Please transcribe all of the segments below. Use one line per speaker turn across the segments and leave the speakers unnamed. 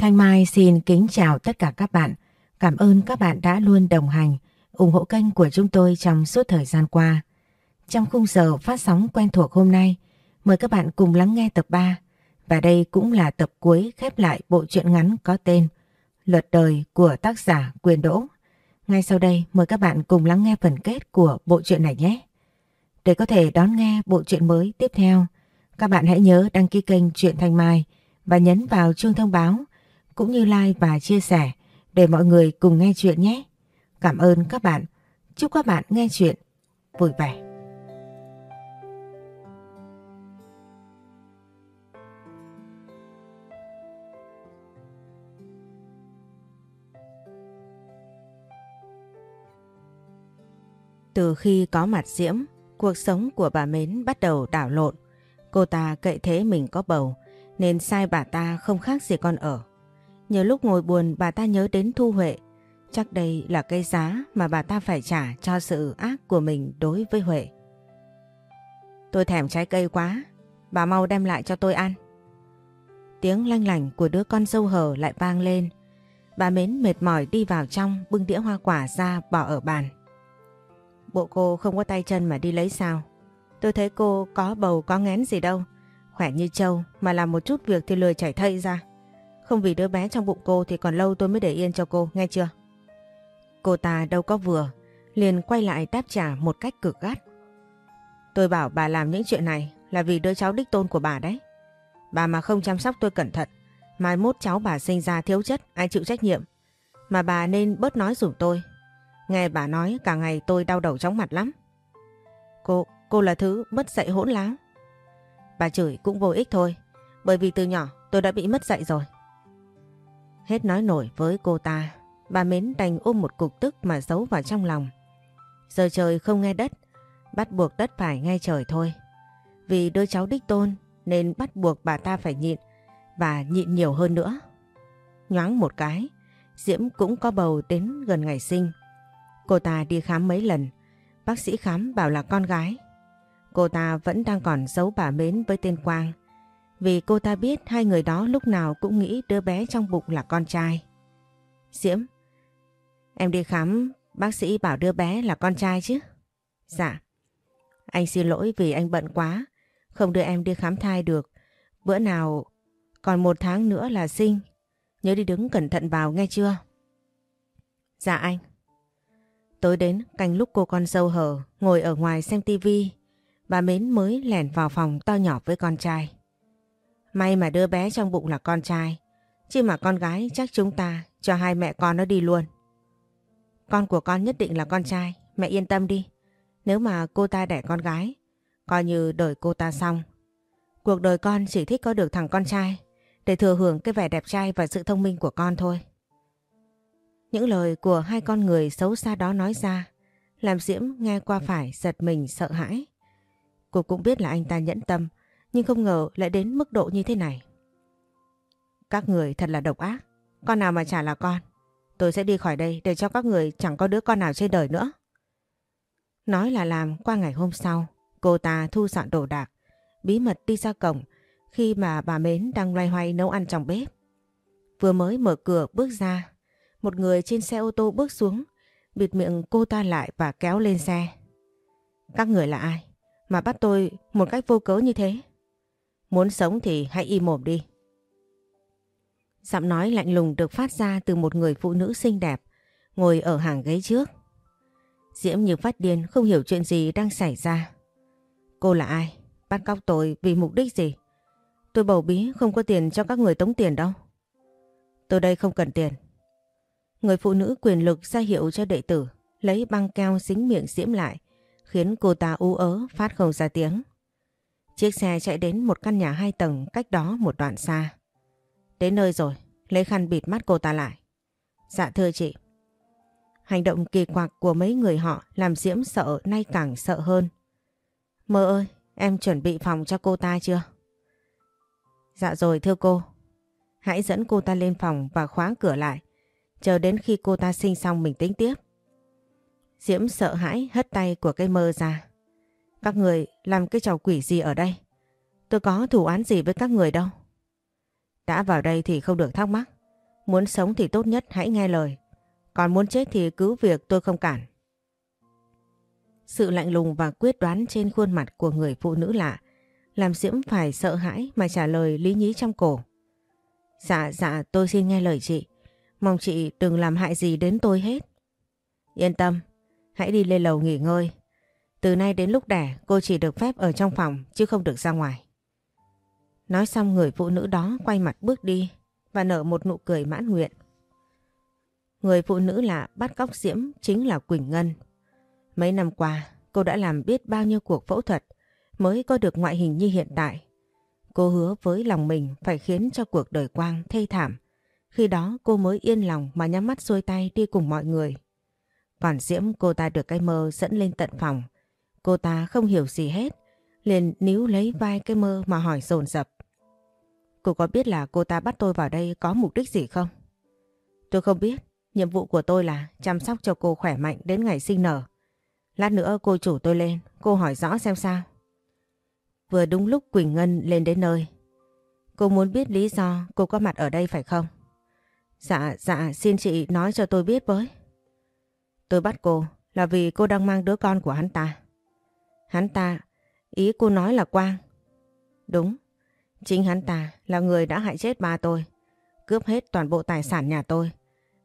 Thanh Mai xin kính chào tất cả các bạn. Cảm ơn các bạn đã luôn đồng hành, ủng hộ kênh của chúng tôi trong suốt thời gian qua. Trong khung giờ phát sóng quen thuộc hôm nay, mời các bạn cùng lắng nghe tập 3. Và đây cũng là tập cuối khép lại bộ truyện ngắn có tên Luật đời của tác giả Quyền Đỗ. Ngay sau đây mời các bạn cùng lắng nghe phần kết của bộ truyện này nhé. Để có thể đón nghe bộ truyện mới tiếp theo, các bạn hãy nhớ đăng ký kênh Truyện Thanh Mai và nhấn vào chuông thông báo cũng như like và chia sẻ để mọi người cùng nghe chuyện nhé. Cảm ơn các bạn. Chúc các bạn nghe chuyện vui vẻ. Từ khi có mặt Diễm, cuộc sống của bà Mến bắt đầu đảo lộn. Cô ta cậy thế mình có bầu, nên sai bà ta không khác gì con ở nhờ lúc ngồi buồn bà ta nhớ đến Thu Huệ. Chắc đây là cái giá mà bà ta phải trả cho sự ác của mình đối với Huệ. Tôi thèm trái cây quá, bà mau đem lại cho tôi ăn. Tiếng lanh lảnh của đứa con dâu hờ lại vang lên. Bà Mến mệt mỏi đi vào trong bưng đĩa hoa quả ra bỏ ở bàn. Bộ cô không có tay chân mà đi lấy sao? Tôi thấy cô có bầu có ngén gì đâu. Khỏe như trâu mà làm một chút việc thì lười chảy thây ra. Không vì đứa bé trong bụng cô thì còn lâu tôi mới để yên cho cô, nghe chưa? Cô ta đâu có vừa, liền quay lại đáp trả một cách cực gắt. Tôi bảo bà làm những chuyện này là vì đứa cháu đích tôn của bà đấy. Bà mà không chăm sóc tôi cẩn thận, mai mốt cháu bà sinh ra thiếu chất, ai chịu trách nhiệm. Mà bà nên bớt nói dùm tôi. Nghe bà nói cả ngày tôi đau đầu chóng mặt lắm. Cô, cô là thứ mất dạy hỗn láo. Bà chửi cũng vô ích thôi, bởi vì từ nhỏ tôi đã bị mất dạy rồi. Hết nói nổi với cô ta, bà Mến đành ôm một cục tức mà giấu vào trong lòng. Giờ trời không nghe đất, bắt buộc đất phải nghe trời thôi. Vì đứa cháu đích tôn nên bắt buộc bà ta phải nhịn và nhịn nhiều hơn nữa. Nhoáng một cái, Diễm cũng có bầu đến gần ngày sinh. Cô ta đi khám mấy lần, bác sĩ khám bảo là con gái. Cô ta vẫn đang còn giấu bà Mến với tên Quang. Vì cô ta biết hai người đó lúc nào cũng nghĩ đứa bé trong bụng là con trai. Diễm, em đi khám, bác sĩ bảo đứa bé là con trai chứ? Dạ. Anh xin lỗi vì anh bận quá, không đưa em đi khám thai được. Bữa nào còn một tháng nữa là sinh. Nhớ đi đứng cẩn thận vào nghe chưa? Dạ anh. Tối đến canh lúc cô con dâu hờ ngồi ở ngoài xem tivi, bà Mến mới lẻn vào phòng to nhỏ với con trai. May mà đứa bé trong bụng là con trai, chứ mà con gái chắc chúng ta cho hai mẹ con nó đi luôn. Con của con nhất định là con trai, mẹ yên tâm đi. Nếu mà cô ta đẻ con gái, coi như đời cô ta xong. Cuộc đời con chỉ thích có được thằng con trai để thừa hưởng cái vẻ đẹp trai và sự thông minh của con thôi. Những lời của hai con người xấu xa đó nói ra làm Diễm nghe qua phải giật mình sợ hãi. Cô cũng biết là anh ta nhẫn tâm nhưng không ngờ lại đến mức độ như thế này. Các người thật là độc ác. Con nào mà chả là con. Tôi sẽ đi khỏi đây để cho các người chẳng có đứa con nào trên đời nữa. Nói là làm qua ngày hôm sau, cô ta thu dọn đồ đạc, bí mật đi ra cổng khi mà bà Mến đang loay hoay nấu ăn trong bếp. Vừa mới mở cửa bước ra, một người trên xe ô tô bước xuống, bịt miệng cô ta lại và kéo lên xe. Các người là ai? Mà bắt tôi một cách vô cớ như thế? Muốn sống thì hãy im mồm đi. Giọng nói lạnh lùng được phát ra từ một người phụ nữ xinh đẹp, ngồi ở hàng ghế trước. Diễm như phát điên không hiểu chuyện gì đang xảy ra. Cô là ai? Bắt cóc tôi vì mục đích gì? Tôi bầu bí không có tiền cho các người tống tiền đâu. Tôi đây không cần tiền. Người phụ nữ quyền lực ra hiệu cho đệ tử, lấy băng keo dính miệng Diễm lại, khiến cô ta u ớ phát không ra tiếng. Chiếc xe chạy đến một căn nhà hai tầng cách đó một đoạn xa. Đến nơi rồi, lấy khăn bịt mắt cô ta lại. Dạ thưa chị. Hành động kỳ quặc của mấy người họ làm Diễm sợ nay càng sợ hơn. Mơ ơi, em chuẩn bị phòng cho cô ta chưa? Dạ rồi thưa cô. Hãy dẫn cô ta lên phòng và khóa cửa lại. Chờ đến khi cô ta sinh xong mình tính tiếp. Diễm sợ hãi hất tay của cây mơ ra. Các người làm cái trò quỷ gì ở đây? Tôi có thủ án gì với các người đâu. Đã vào đây thì không được thắc mắc. Muốn sống thì tốt nhất hãy nghe lời. Còn muốn chết thì cứ việc tôi không cản. Sự lạnh lùng và quyết đoán trên khuôn mặt của người phụ nữ lạ làm Diễm phải sợ hãi mà trả lời lý nhí trong cổ. Dạ dạ tôi xin nghe lời chị. Mong chị đừng làm hại gì đến tôi hết. Yên tâm, hãy đi lên lầu nghỉ ngơi. Từ nay đến lúc đẻ, cô chỉ được phép ở trong phòng, chứ không được ra ngoài. Nói xong, người phụ nữ đó quay mặt bước đi và nở một nụ cười mãn nguyện. Người phụ nữ lạ bắt cóc Diễm, chính là Quỳnh Ngân. Mấy năm qua, cô đã làm biết bao nhiêu cuộc phẫu thuật mới có được ngoại hình như hiện tại. Cô hứa với lòng mình phải khiến cho cuộc đời Quang thê thảm. Khi đó, cô mới yên lòng mà nhắm mắt xuôi tay đi cùng mọi người. Còn Diễm, cô ta được cái mơ dẫn lên tận phòng. Cô ta không hiểu gì hết, liền níu lấy vai cái mơ mà hỏi dồn dập. Cô có biết là cô ta bắt tôi vào đây có mục đích gì không? Tôi không biết, nhiệm vụ của tôi là chăm sóc cho cô khỏe mạnh đến ngày sinh nở. Lát nữa cô chủ tôi lên, cô hỏi rõ xem sao. Vừa đúng lúc Quỳnh Ngân lên đến nơi. Cô muốn biết lý do cô có mặt ở đây phải không? Dạ, dạ, xin chị nói cho tôi biết với. Tôi bắt cô là vì cô đang mang đứa con của hắn ta. Hắn ta, ý cô nói là Quang. Đúng, chính hắn ta là người đã hại chết ba tôi, cướp hết toàn bộ tài sản nhà tôi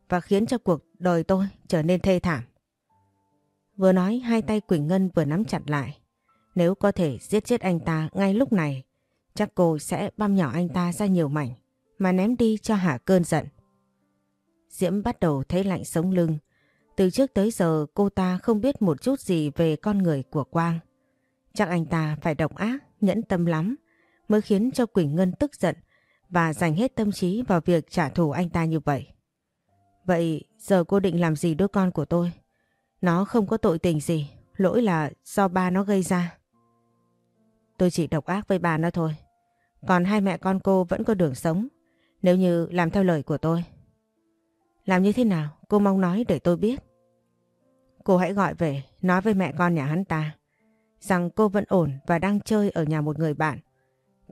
và khiến cho cuộc đời tôi trở nên thê thảm. Vừa nói hai tay Quỳnh Ngân vừa nắm chặt lại. Nếu có thể giết chết anh ta ngay lúc này, chắc cô sẽ băm nhỏ anh ta ra nhiều mảnh mà ném đi cho hả cơn giận. Diễm bắt đầu thấy lạnh sống lưng. Từ trước tới giờ cô ta không biết một chút gì về con người của Quang. Chắc anh ta phải độc ác, nhẫn tâm lắm mới khiến cho Quỳnh Ngân tức giận và dành hết tâm trí vào việc trả thù anh ta như vậy. Vậy giờ cô định làm gì đứa con của tôi? Nó không có tội tình gì, lỗi là do ba nó gây ra. Tôi chỉ độc ác với bà nó thôi. Còn hai mẹ con cô vẫn có đường sống. Nếu như làm theo lời của tôi. Làm như thế nào? Cô mong nói để tôi biết. Cô hãy gọi về, nói với mẹ con nhà hắn ta. Rằng cô vẫn ổn và đang chơi ở nhà một người bạn.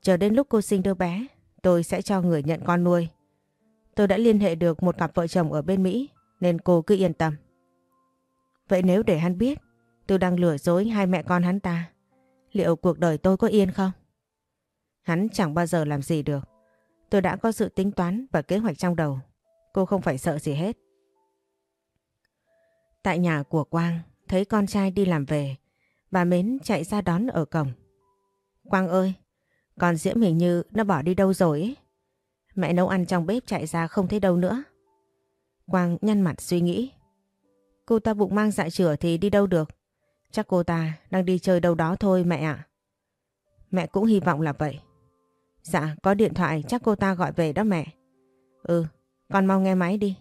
Chờ đến lúc cô sinh đứa bé, tôi sẽ cho người nhận con nuôi. Tôi đã liên hệ được một cặp vợ chồng ở bên Mỹ, nên cô cứ yên tâm. Vậy nếu để hắn biết, tôi đang lừa dối hai mẹ con hắn ta, liệu cuộc đời tôi có yên không? Hắn chẳng bao giờ làm gì được. Tôi đã có sự tính toán và kế hoạch trong đầu. Cô không phải sợ gì hết. Tại nhà của Quang, thấy con trai đi làm về, bà Mến chạy ra đón ở cổng. Quang ơi, con Diễm hình như nó bỏ đi đâu rồi ấy. Mẹ nấu ăn trong bếp chạy ra không thấy đâu nữa. Quang nhăn mặt suy nghĩ. Cô ta bụng mang dạ chửa thì đi đâu được. Chắc cô ta đang đi chơi đâu đó thôi mẹ ạ. Mẹ cũng hy vọng là vậy. Dạ, có điện thoại chắc cô ta gọi về đó mẹ. Ừ, con mau nghe máy đi.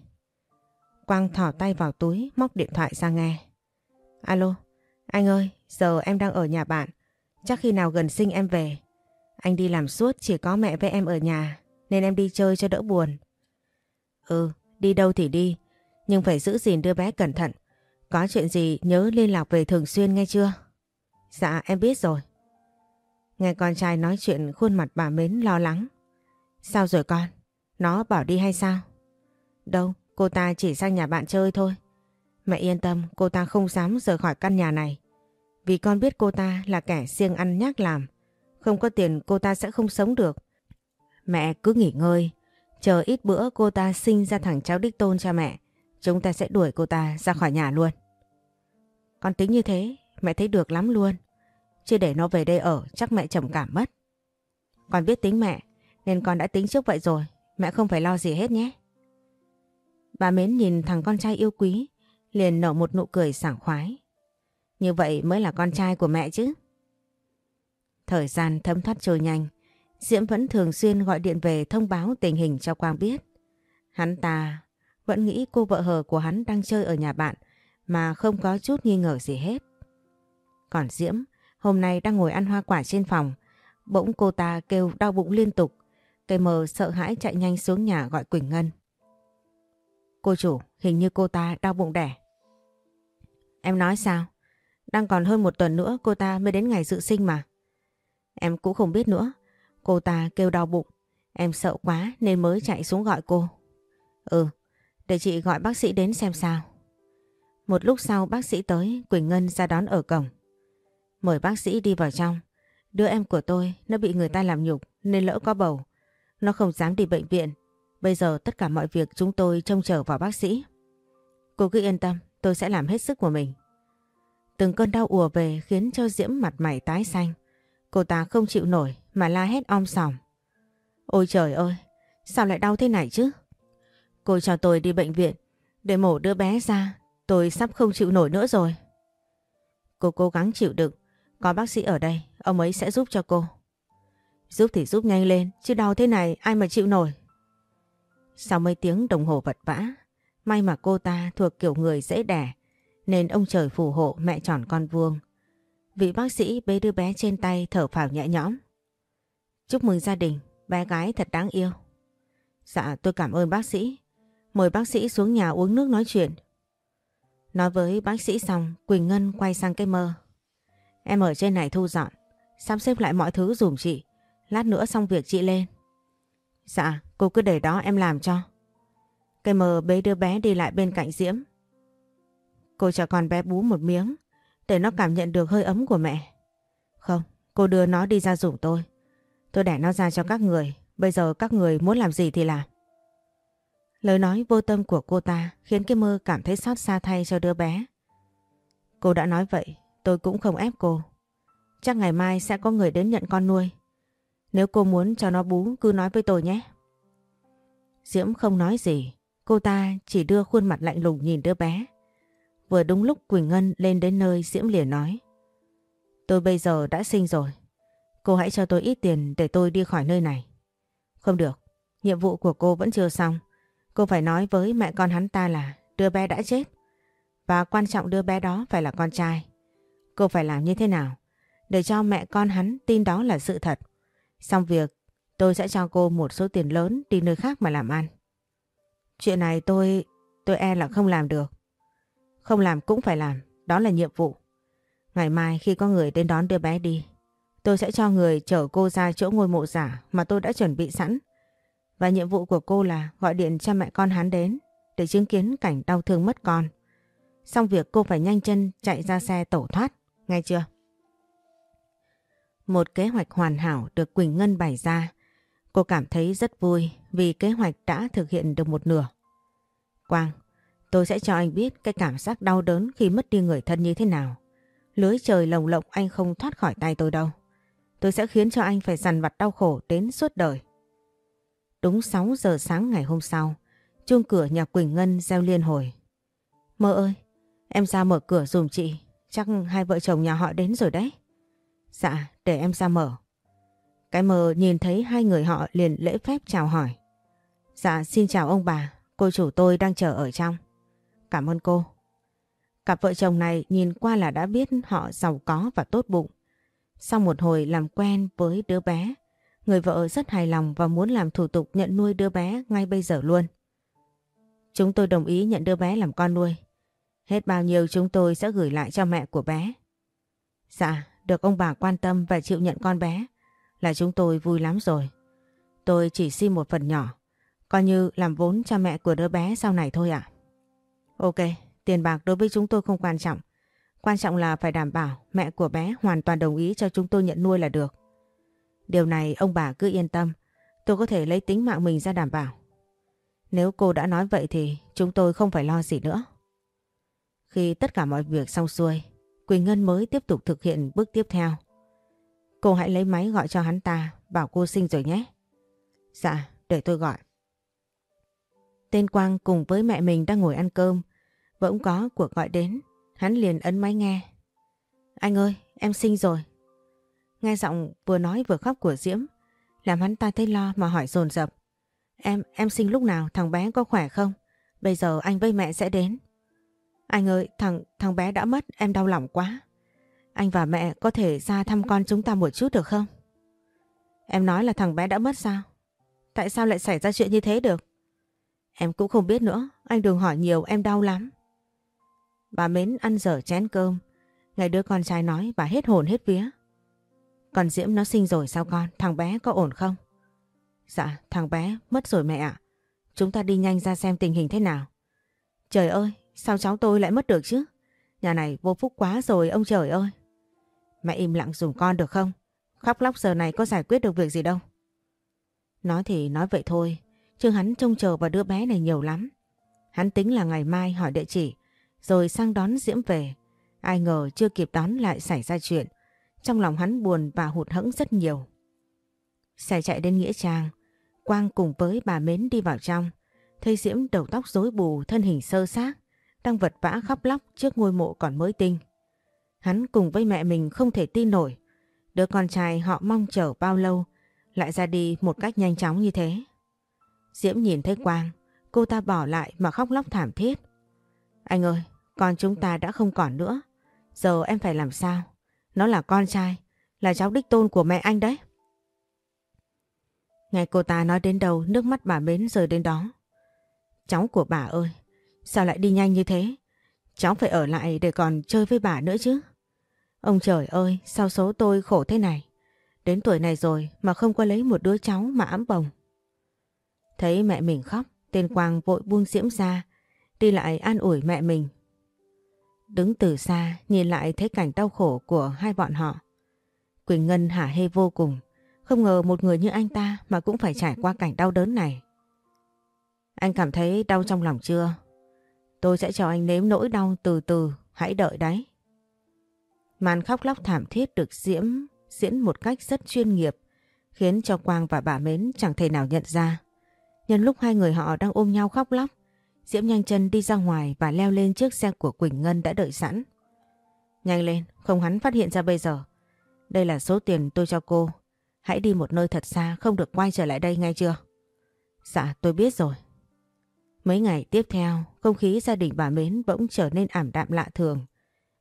Quang thỏ tay vào túi móc điện thoại ra nghe. Alo, anh ơi, giờ em đang ở nhà bạn. Chắc khi nào gần sinh em về. Anh đi làm suốt chỉ có mẹ với em ở nhà nên em đi chơi cho đỡ buồn. Ừ, đi đâu thì đi, nhưng phải giữ gìn đứa bé cẩn thận. Có chuyện gì nhớ liên lạc về thường xuyên nghe chưa? Dạ em biết rồi. Nghe con trai nói chuyện khuôn mặt bà Mến lo lắng. Sao rồi con? Nó bỏ đi hay sao? Đâu, cô ta chỉ sang nhà bạn chơi thôi. Mẹ yên tâm, cô ta không dám rời khỏi căn nhà này. Vì con biết cô ta là kẻ siêng ăn nhác làm. Không có tiền cô ta sẽ không sống được. Mẹ cứ nghỉ ngơi. Chờ ít bữa cô ta sinh ra thằng cháu đích tôn cho mẹ. Chúng ta sẽ đuổi cô ta ra khỏi nhà luôn. Con tính như thế, mẹ thấy được lắm luôn. Chứ để nó về đây ở chắc mẹ trầm cảm mất. Con biết tính mẹ, nên con đã tính trước vậy rồi. Mẹ không phải lo gì hết nhé. Bà Mến nhìn thằng con trai yêu quý, liền nở một nụ cười sảng khoái. Như vậy mới là con trai của mẹ chứ. Thời gian thấm thoát trôi nhanh, Diễm vẫn thường xuyên gọi điện về thông báo tình hình cho Quang biết. Hắn ta vẫn nghĩ cô vợ hờ của hắn đang chơi ở nhà bạn mà không có chút nghi ngờ gì hết. Còn Diễm hôm nay đang ngồi ăn hoa quả trên phòng, bỗng cô ta kêu đau bụng liên tục. Cây mờ sợ hãi chạy nhanh xuống nhà gọi Quỳnh Ngân. Cô chủ, hình như cô ta đau bụng đẻ. Em nói sao? Đang còn hơn một tuần nữa cô ta mới đến ngày dự sinh mà. Em cũng không biết nữa. Cô ta kêu đau bụng. Em sợ quá nên mới chạy xuống gọi cô. Ừ, để chị gọi bác sĩ đến xem sao. Một lúc sau bác sĩ tới, Quỳnh Ngân ra đón ở cổng. Mời bác sĩ đi vào trong. Đứa em của tôi, nó bị người ta làm nhục nên lỡ có bầu. Nó không dám đi bệnh viện. Bây giờ tất cả mọi việc chúng tôi trông chờ vào bác sĩ. Cô cứ yên tâm, tôi sẽ làm hết sức của mình. Từng cơn đau ùa về khiến cho Diễm mặt mày tái xanh. Cô ta không chịu nổi mà la hét om sòm. Ôi trời ơi, sao lại đau thế này chứ? Cô cho tôi đi bệnh viện để mổ đứa bé ra. Tôi sắp không chịu nổi nữa rồi. Cô cố gắng chịu đựng. Có bác sĩ ở đây, ông ấy sẽ giúp cho cô. Giúp thì giúp nhanh lên, chứ đau thế này ai mà chịu nổi. Sau mấy tiếng đồng hồ vật vã, may mà cô ta thuộc kiểu người dễ đẻ, nên ông trời phù hộ mẹ tròn con vuông. Vị bác sĩ bế đứa bé trên tay thở phào nhẹ nhõm. Chúc mừng gia đình, bé gái thật đáng yêu. Dạ tôi cảm ơn bác sĩ. Mời bác sĩ xuống nhà uống nước nói chuyện. Nói với bác sĩ xong, Quỳnh Ngân quay sang cái mơ. Em ở trên này thu dọn, sắp xếp lại mọi thứ dùm chị. Lát nữa xong việc chị lên. Dạ, cô cứ để đó em làm cho. Cây mờ bế đứa bé đi lại bên cạnh Diễm. Cô cho con bé bú một miếng để nó cảm nhận được hơi ấm của mẹ. Không, cô đưa nó đi ra rủ tôi. Tôi đẻ nó ra cho các người. Bây giờ các người muốn làm gì thì làm. Lời nói vô tâm của cô ta khiến cái mơ cảm thấy xót xa thay cho đứa bé. Cô đã nói vậy, tôi cũng không ép cô. Chắc ngày mai sẽ có người đến nhận con nuôi. Nếu cô muốn cho nó bú cứ nói với tôi nhé. Diễm không nói gì, cô ta chỉ đưa khuôn mặt lạnh lùng nhìn đứa bé. Vừa đúng lúc Quỳnh Ngân lên đến nơi Diễm liền nói. Tôi bây giờ đã sinh rồi. Cô hãy cho tôi ít tiền để tôi đi khỏi nơi này. Không được, nhiệm vụ của cô vẫn chưa xong. Cô phải nói với mẹ con hắn ta là đứa bé đã chết. Và quan trọng đứa bé đó phải là con trai. Cô phải làm như thế nào? Để cho mẹ con hắn tin đó là sự thật. Xong việc, tôi sẽ cho cô một số tiền lớn đi nơi khác mà làm ăn. Chuyện này tôi, tôi e là không làm được. Không làm cũng phải làm, đó là nhiệm vụ. Ngày mai khi có người đến đón đưa bé đi, tôi sẽ cho người chở cô ra chỗ ngôi mộ giả mà tôi đã chuẩn bị sẵn. Và nhiệm vụ của cô là gọi điện cho mẹ con hắn đến để chứng kiến cảnh đau thương mất con. Xong việc cô phải nhanh chân chạy ra xe tẩu thoát, nghe chưa? Một kế hoạch hoàn hảo được Quỳnh Ngân bày ra. Cô cảm thấy rất vui vì kế hoạch đã thực hiện được một nửa. Quang, tôi sẽ cho anh biết cái cảm giác đau đớn khi mất đi người thân như thế nào. Lưới trời lồng lộng anh không thoát khỏi tay tôi đâu. Tôi sẽ khiến cho anh phải dằn vặt đau khổ đến suốt đời. Đúng 6 giờ sáng ngày hôm sau, chuông cửa nhà Quỳnh Ngân reo liên hồi. Mơ ơi, em ra mở cửa dùm chị, chắc hai vợ chồng nhà họ đến rồi đấy. Dạ, để em ra mở. Cái mờ nhìn thấy hai người họ liền lễ phép chào hỏi. Dạ, xin chào ông bà, cô chủ tôi đang chờ ở trong. Cảm ơn cô. Cặp vợ chồng này nhìn qua là đã biết họ giàu có và tốt bụng. Sau một hồi làm quen với đứa bé, người vợ rất hài lòng và muốn làm thủ tục nhận nuôi đứa bé ngay bây giờ luôn. Chúng tôi đồng ý nhận đứa bé làm con nuôi. Hết bao nhiêu chúng tôi sẽ gửi lại cho mẹ của bé. Dạ, được ông bà quan tâm và chịu nhận con bé là chúng tôi vui lắm rồi. Tôi chỉ xin một phần nhỏ, coi như làm vốn cho mẹ của đứa bé sau này thôi ạ. Ok, tiền bạc đối với chúng tôi không quan trọng. Quan trọng là phải đảm bảo mẹ của bé hoàn toàn đồng ý cho chúng tôi nhận nuôi là được. Điều này ông bà cứ yên tâm, tôi có thể lấy tính mạng mình ra đảm bảo. Nếu cô đã nói vậy thì chúng tôi không phải lo gì nữa. Khi tất cả mọi việc xong xuôi, Quỳnh Ngân mới tiếp tục thực hiện bước tiếp theo. Cô hãy lấy máy gọi cho hắn ta, bảo cô sinh rồi nhé. Dạ, để tôi gọi. Tên Quang cùng với mẹ mình đang ngồi ăn cơm, vẫn có cuộc gọi đến, hắn liền ấn máy nghe. Anh ơi, em sinh rồi. Nghe giọng vừa nói vừa khóc của Diễm, làm hắn ta thấy lo mà hỏi dồn dập. Em, em sinh lúc nào, thằng bé có khỏe không? Bây giờ anh với mẹ sẽ đến. Anh ơi, thằng thằng bé đã mất, em đau lòng quá. Anh và mẹ có thể ra thăm con chúng ta một chút được không? Em nói là thằng bé đã mất sao? Tại sao lại xảy ra chuyện như thế được? Em cũng không biết nữa, anh đừng hỏi nhiều, em đau lắm. Bà Mến ăn dở chén cơm, ngày đứa con trai nói bà hết hồn hết vía. Còn Diễm nó sinh rồi sao con, thằng bé có ổn không? Dạ, thằng bé mất rồi mẹ ạ. chúng ta đi nhanh ra xem tình hình thế nào. Trời ơi, sao cháu tôi lại mất được chứ? Nhà này vô phúc quá rồi ông trời ơi. Mẹ im lặng dùng con được không? Khóc lóc giờ này có giải quyết được việc gì đâu. Nói thì nói vậy thôi, chứ hắn trông chờ vào đứa bé này nhiều lắm. Hắn tính là ngày mai hỏi địa chỉ, rồi sang đón Diễm về. Ai ngờ chưa kịp đón lại xảy ra chuyện. Trong lòng hắn buồn và hụt hẫng rất nhiều. Xe chạy đến Nghĩa Trang, Quang cùng với bà Mến đi vào trong. Thấy Diễm đầu tóc rối bù, thân hình sơ xác, đang vật vã khóc lóc trước ngôi mộ còn mới tinh. Hắn cùng với mẹ mình không thể tin nổi. Đứa con trai họ mong chờ bao lâu lại ra đi một cách nhanh chóng như thế. Diễm nhìn thấy Quang, cô ta bỏ lại mà khóc lóc thảm thiết. Anh ơi, con chúng ta đã không còn nữa. Giờ em phải làm sao? Nó là con trai, là cháu đích tôn của mẹ anh đấy. Nghe cô ta nói đến đầu nước mắt bà mến rơi đến đó. Cháu của bà ơi, sao lại đi nhanh như thế? Cháu phải ở lại để còn chơi với bà nữa chứ. Ông trời ơi, sao số tôi khổ thế này? Đến tuổi này rồi mà không có lấy một đứa cháu mà ấm bồng. Thấy mẹ mình khóc, tên Quang vội buông diễm ra, đi lại an ủi mẹ mình. Đứng từ xa, nhìn lại thấy cảnh đau khổ của hai bọn họ. Quỳnh Ngân hả hê vô cùng, không ngờ một người như anh ta mà cũng phải trải qua cảnh đau đớn này. Anh cảm thấy đau trong lòng chưa? Tôi sẽ cho anh nếm nỗi đau từ từ, hãy đợi đấy. Màn khóc lóc thảm thiết được Diễm diễn một cách rất chuyên nghiệp, khiến cho Quang và bà Mến chẳng thể nào nhận ra. Nhân lúc hai người họ đang ôm nhau khóc lóc, Diễm nhanh chân đi ra ngoài và leo lên chiếc xe của Quỳnh Ngân đã đợi sẵn. Nhanh lên, không hắn phát hiện ra bây giờ. Đây là số tiền tôi cho cô. Hãy đi một nơi thật xa, không được quay trở lại đây ngay chưa? Dạ, tôi biết rồi. Mấy ngày tiếp theo, không khí gia đình bà Mến bỗng trở nên ảm đạm lạ thường.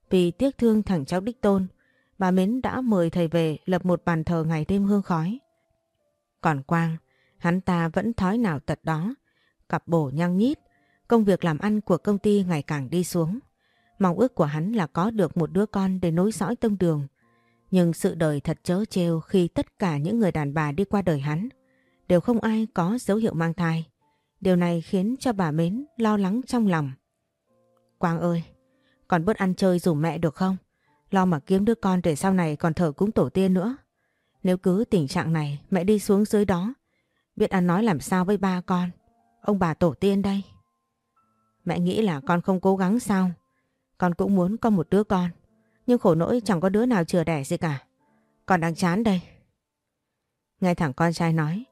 Vì tiếc thương thằng cháu Đích Tôn, bà Mến đã mời thầy về lập một bàn thờ ngày đêm hương khói. Còn Quang, hắn ta vẫn thói nào tật đó, cặp bổ nhăng nhít, công việc làm ăn của công ty ngày càng đi xuống. Mong ước của hắn là có được một đứa con để nối dõi tông đường. Nhưng sự đời thật chớ trêu khi tất cả những người đàn bà đi qua đời hắn đều không ai có dấu hiệu mang thai. Điều này khiến cho bà Mến lo lắng trong lòng. Quang ơi, còn bớt ăn chơi dùm mẹ được không? Lo mà kiếm đứa con để sau này còn thờ cúng tổ tiên nữa. Nếu cứ tình trạng này mẹ đi xuống dưới đó, biết ăn nói làm sao với ba con, ông bà tổ tiên đây. Mẹ nghĩ là con không cố gắng sao? Con cũng muốn có một đứa con, nhưng khổ nỗi chẳng có đứa nào chừa đẻ gì cả. Con đang chán đây. Nghe thẳng con trai nói,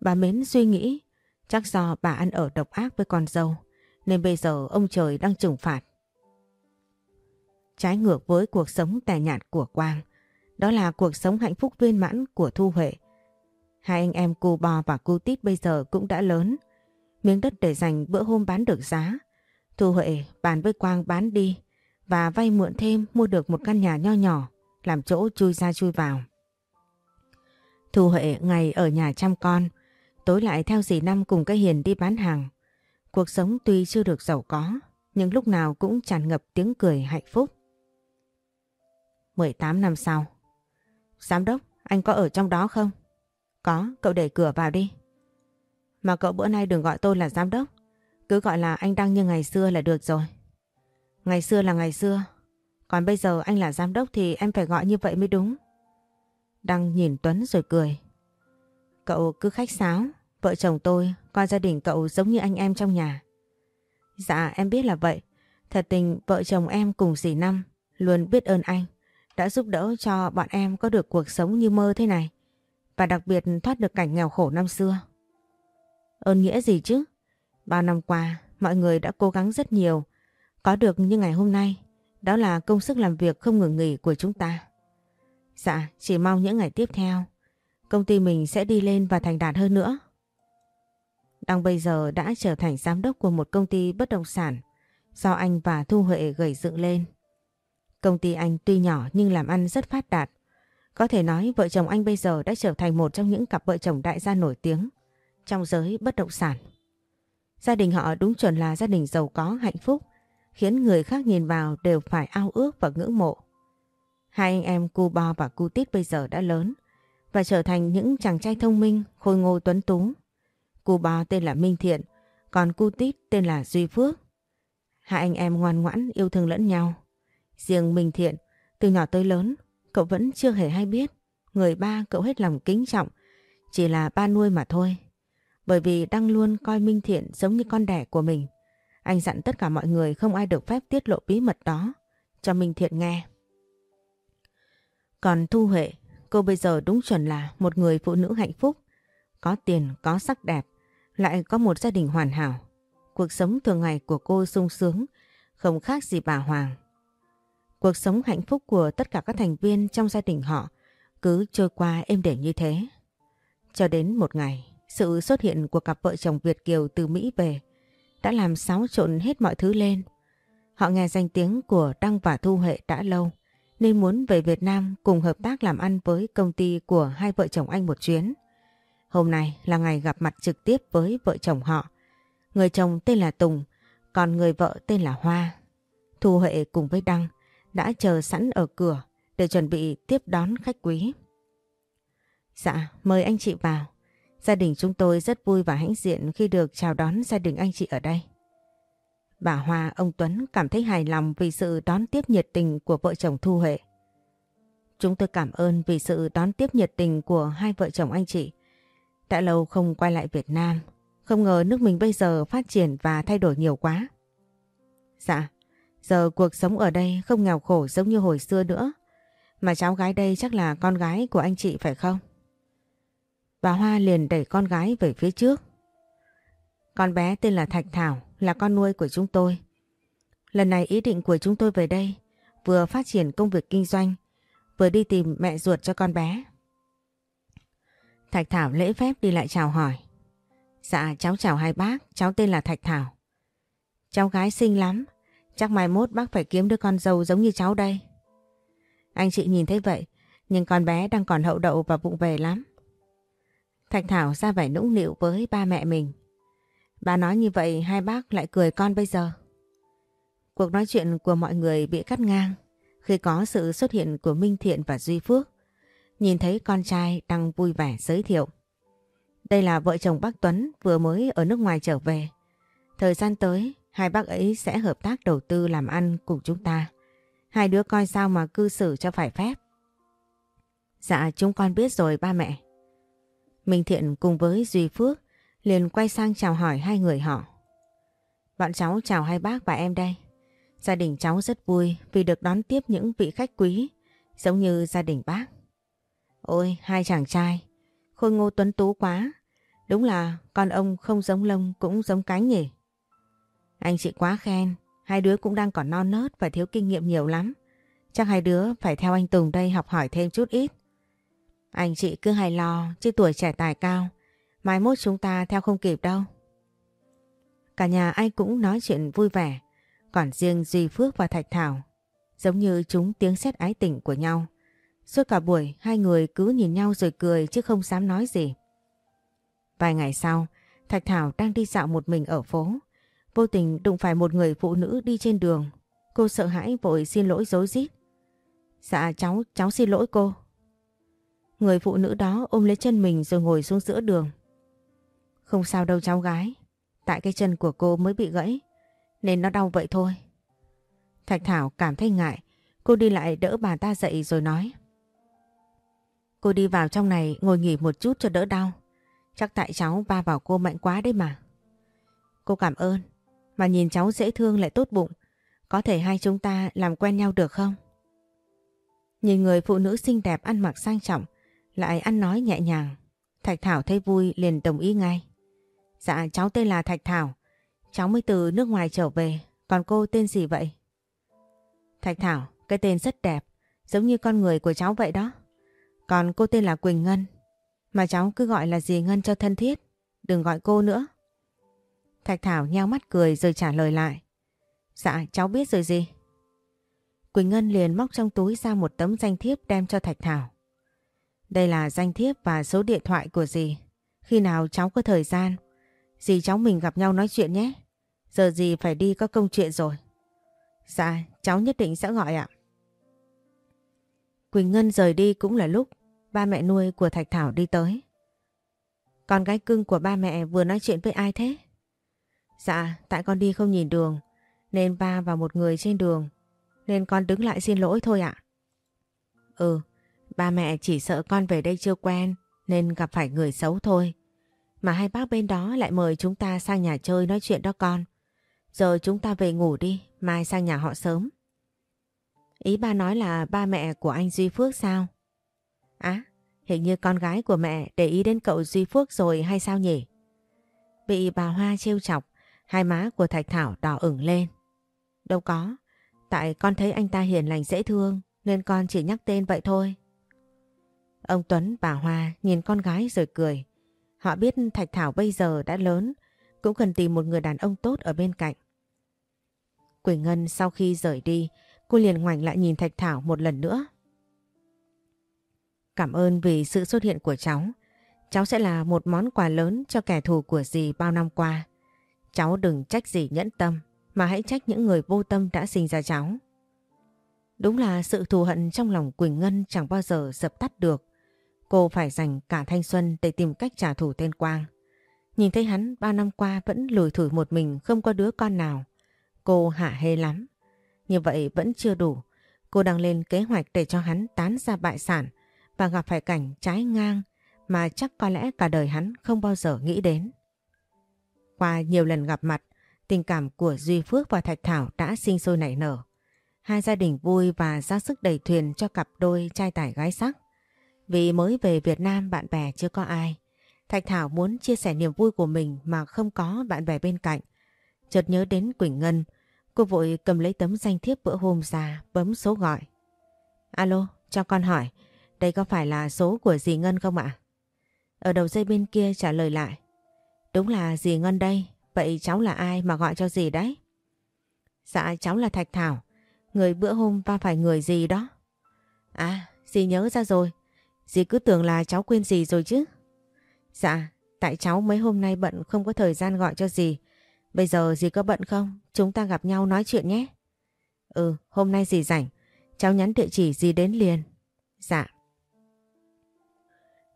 bà Mến suy nghĩ chắc do bà ăn ở độc ác với con dâu nên bây giờ ông trời đang trừng phạt. Trái ngược với cuộc sống tẻ nhạt của Quang, đó là cuộc sống hạnh phúc viên mãn của Thu Huệ. Hai anh em cô bò và cô tít bây giờ cũng đã lớn. Miếng đất để dành bữa hôm bán được giá. Thu Huệ bàn với Quang bán đi và vay mượn thêm mua được một căn nhà nho nhỏ làm chỗ chui ra chui vào. Thu Huệ ngày ở nhà chăm con, tối lại theo dì Năm cùng cái Hiền đi bán hàng. Cuộc sống tuy chưa được giàu có, nhưng lúc nào cũng tràn ngập tiếng cười hạnh phúc. 18 năm sau. Giám đốc, anh có ở trong đó không? Có, cậu để cửa vào đi. Mà cậu bữa nay đừng gọi tôi là giám đốc. Cứ gọi là anh Đăng như ngày xưa là được rồi. Ngày xưa là ngày xưa. Còn bây giờ anh là giám đốc thì em phải gọi như vậy mới đúng. Đăng nhìn Tuấn rồi cười. Cậu cứ khách sáo. Vợ chồng tôi coi gia đình cậu giống như anh em trong nhà. Dạ em biết là vậy. Thật tình, vợ chồng em cùng dì Năm luôn biết ơn anh, đã giúp đỡ cho bọn em có được cuộc sống như mơ thế này và đặc biệt thoát được cảnh nghèo khổ năm xưa. Ơn nghĩa gì chứ? Bao năm qua, mọi người đã cố gắng rất nhiều, có được như ngày hôm nay, đó là công sức làm việc không ngừng nghỉ của chúng ta. Dạ, chỉ mong những ngày tiếp theo, công ty mình sẽ đi lên và thành đạt hơn nữa. Đăng bây giờ đã trở thành giám đốc của một công ty bất động sản do anh và Thu Huệ gầy dựng lên. Công ty anh tuy nhỏ nhưng làm ăn rất phát đạt. Có thể nói vợ chồng anh bây giờ đã trở thành một trong những cặp vợ chồng đại gia nổi tiếng trong giới bất động sản. Gia đình họ đúng chuẩn là gia đình giàu có hạnh phúc, khiến người khác nhìn vào đều phải ao ước và ngưỡng mộ. Hai anh em cu bo và cu tít bây giờ đã lớn và trở thành những chàng trai thông minh, khôi ngô tuấn tú. Cu bo tên là Minh Thiện, Còn cu tít tên là Duy Phước. Hai anh em ngoan ngoãn yêu thương lẫn nhau. Riêng Minh Thiện, từ nhỏ tới lớn, cậu vẫn chưa hề hay biết. Người ba cậu hết lòng kính trọng, chỉ là ba nuôi mà thôi. Bởi vì đang luôn coi Minh Thiện giống như con đẻ của mình. Anh dặn tất cả mọi người không ai được phép tiết lộ bí mật đó cho Minh Thiện nghe. Còn Thu Huệ, cô bây giờ đúng chuẩn là một người phụ nữ hạnh phúc, có tiền, có sắc đẹp, lại có một gia đình hoàn hảo. Cuộc sống thường ngày của cô sung sướng, không khác gì bà Hoàng. Cuộc sống hạnh phúc của tất cả các thành viên trong gia đình họ cứ trôi qua êm đềm như thế. Cho đến một ngày, sự xuất hiện của cặp vợ chồng Việt Kiều từ Mỹ về đã làm xáo trộn hết mọi thứ lên. Họ nghe danh tiếng của Đăng và Thu Huệ đã lâu nên muốn về Việt Nam cùng hợp tác làm ăn với công ty của hai vợ chồng anh một chuyến. Hôm nay là ngày gặp mặt trực tiếp với vợ chồng họ. Người chồng tên là Tùng, còn người vợ tên là Hoa. Thu Huệ cùng với Đăng đã chờ sẵn ở cửa để chuẩn bị tiếp đón khách quý. Dạ, mời anh chị vào. Gia đình chúng tôi rất vui và hãnh diện khi được chào đón gia đình anh chị ở đây. Bà Hoa, ông Tuấn cảm thấy hài lòng vì sự đón tiếp nhiệt tình của vợ chồng Thu Huệ. Chúng tôi cảm ơn vì sự đón tiếp nhiệt tình của hai vợ chồng anh chị. Đã lâu không quay lại Việt Nam, không ngờ nước mình bây giờ phát triển và thay đổi nhiều quá. Dạ, giờ cuộc sống ở đây không nghèo khổ giống như hồi xưa nữa. Mà cháu gái đây chắc là con gái của anh chị phải không? Bà Hoa liền đẩy con gái về phía trước. Con bé tên là Thạch Thảo, là con nuôi của chúng tôi. Lần này ý định của chúng tôi về đây vừa phát triển công việc kinh doanh, vừa đi tìm mẹ ruột cho con bé. Thạch Thảo lễ phép đi lại chào hỏi. Dạ cháu chào hai bác, cháu tên là Thạch Thảo. Cháu gái xinh lắm, chắc mai mốt bác phải kiếm đứa con dâu giống như cháu đây. Anh chị nhìn thấy vậy, nhưng con bé đang còn hậu đậu và vụng về lắm. Thạch Thảo ra vẻ nũng nịu với ba mẹ mình. Bà nói như vậy hai bác lại cười con bây giờ. Cuộc nói chuyện của mọi người bị cắt ngang khi có sự xuất hiện của Minh Thiện và Duy Phước. Nhìn thấy con trai đang vui vẻ giới thiệu. Đây là vợ chồng bác Tuấn vừa mới ở nước ngoài trở về. Thời gian tới, hai bác ấy sẽ hợp tác đầu tư làm ăn cùng chúng ta. Hai đứa coi sao mà cư xử cho phải phép. Dạ chúng con biết rồi ba mẹ. Minh Thiện cùng với Duy Phước liền quay sang chào hỏi hai người họ. Bọn cháu chào hai bác và em đây. Gia đình cháu rất vui vì được đón tiếp những vị khách quý giống như gia đình bác. Ôi hai chàng trai, khôi ngô tuấn tú quá. Đúng là con ông không giống lông cũng giống cánh nhỉ. Anh chị quá khen, hai đứa cũng đang còn non nớt và thiếu kinh nghiệm nhiều lắm. Chắc hai đứa phải theo anh Tùng đây học hỏi thêm chút ít. Anh chị cứ hay lo chứ tuổi trẻ tài cao Mai mốt chúng ta theo không kịp đâu. Cả nhà ai cũng nói chuyện vui vẻ. Còn riêng Duy Phước và Thạch Thảo giống như chúng tiếng sét ái tình của nhau. Suốt cả buổi hai người cứ nhìn nhau rồi cười chứ không dám nói gì. Vài ngày sau, Thạch Thảo đang đi dạo một mình ở phố. Vô tình đụng phải một người phụ nữ đi trên đường. Cô sợ hãi vội xin lỗi dối rít Dạ cháu, cháu xin lỗi cô. Người phụ nữ đó ôm lấy chân mình rồi ngồi xuống giữa đường. Không sao đâu cháu gái. Tại cái chân của cô mới bị gãy. Nên nó đau vậy thôi. Thạch Thảo cảm thấy ngại. Cô đi lại đỡ bà ta dậy rồi nói. Cô đi vào trong này ngồi nghỉ một chút cho đỡ đau. Chắc tại cháu ba vào cô mạnh quá đấy mà. Cô cảm ơn. Mà nhìn cháu dễ thương lại tốt bụng. Có thể hai chúng ta làm quen nhau được không? Nhìn người phụ nữ xinh đẹp ăn mặc sang trọng, lại ăn nói nhẹ nhàng. Thạch Thảo thấy vui liền đồng ý ngay. Dạ cháu tên là Thạch Thảo. Cháu mới từ nước ngoài trở về. Còn cô tên gì vậy? Thạch Thảo, cái tên rất đẹp. Giống như con người của cháu vậy đó. Còn cô tên là Quỳnh Ngân. Mà cháu cứ gọi là dì Ngân cho thân thiết. Đừng gọi cô nữa. Thạch Thảo nheo mắt cười rồi trả lời lại. Dạ cháu biết rồi gì. Quỳnh Ngân liền móc trong túi ra một tấm danh thiếp đem cho Thạch Thảo. Đây là danh thiếp và số điện thoại của dì. Khi nào cháu có thời gian Dì cháu mình gặp nhau nói chuyện nhé. Giờ dì phải đi có công chuyện rồi. Dạ, cháu nhất định sẽ gọi ạ. Quỳnh Ngân rời đi cũng là lúc ba mẹ nuôi của Thạch Thảo đi tới. Con gái cưng của ba mẹ vừa nói chuyện với ai thế? Dạ, tại con đi không nhìn đường, nên ba và một người trên đường, nên con đứng lại xin lỗi thôi ạ. Ừ, ba mẹ chỉ sợ con về đây chưa quen, nên gặp phải người xấu thôi. Mà hai bác bên đó lại mời chúng ta sang nhà chơi nói chuyện đó con. Giờ chúng ta về ngủ đi, mai sang nhà họ sớm. Ý ba nói là ba mẹ của anh Duy Phước sao? Á, hình như con gái của mẹ để ý đến cậu Duy Phước rồi hay sao nhỉ? Bị bà Hoa trêu chọc, hai má của Thạch Thảo đỏ ửng lên. Đâu có, tại con thấy anh ta hiền lành dễ thương nên con chỉ nhắc tên vậy thôi. Ông Tuấn, bà Hoa nhìn con gái rồi cười. Họ biết Thạch Thảo bây giờ đã lớn, cũng cần tìm một người đàn ông tốt ở bên cạnh. Quỳnh Ngân sau khi rời đi, cô liền ngoảnh lại nhìn Thạch Thảo một lần nữa. Cảm ơn vì sự xuất hiện của cháu. Cháu sẽ là một món quà lớn cho kẻ thù của dì bao năm qua. Cháu đừng trách dì nhẫn tâm, mà hãy trách những người vô tâm đã sinh ra cháu. Đúng là sự thù hận trong lòng Quỳnh Ngân chẳng bao giờ dập tắt được. Cô phải dành cả thanh xuân để tìm cách trả thù tên Quang. Nhìn thấy hắn ba năm qua vẫn lùi thủi một mình không có đứa con nào. Cô hạ hê lắm. Như vậy vẫn chưa đủ. Cô đang lên kế hoạch để cho hắn tán ra bại sản và gặp phải cảnh trái ngang mà chắc có lẽ cả đời hắn không bao giờ nghĩ đến. Qua nhiều lần gặp mặt, tình cảm của Duy Phước và Thạch Thảo đã sinh sôi nảy nở. Hai gia đình vui và ra sức đẩy thuyền cho cặp đôi trai tải gái sắc. Vì mới về Việt Nam bạn bè chưa có ai. Thạch Thảo muốn chia sẻ niềm vui của mình mà không có bạn bè bên cạnh. Chợt nhớ đến Quỳnh Ngân, cô vội cầm lấy tấm danh thiếp bữa hôm ra, bấm số gọi. Alo, cho con hỏi, đây có phải là số của dì Ngân không ạ? Ở đầu dây bên kia trả lời lại. Đúng là dì Ngân đây, vậy cháu là ai mà gọi cho dì đấy? Dạ cháu là Thạch Thảo, người bữa hôm va phải người gì đó. À, dì nhớ ra rồi, dì cứ tưởng là cháu quên gì rồi chứ. Dạ, tại cháu mấy hôm nay bận không có thời gian gọi cho dì. Bây giờ dì có bận không? Chúng ta gặp nhau nói chuyện nhé. Ừ, hôm nay dì rảnh, cháu nhắn địa chỉ dì đến liền. Dạ.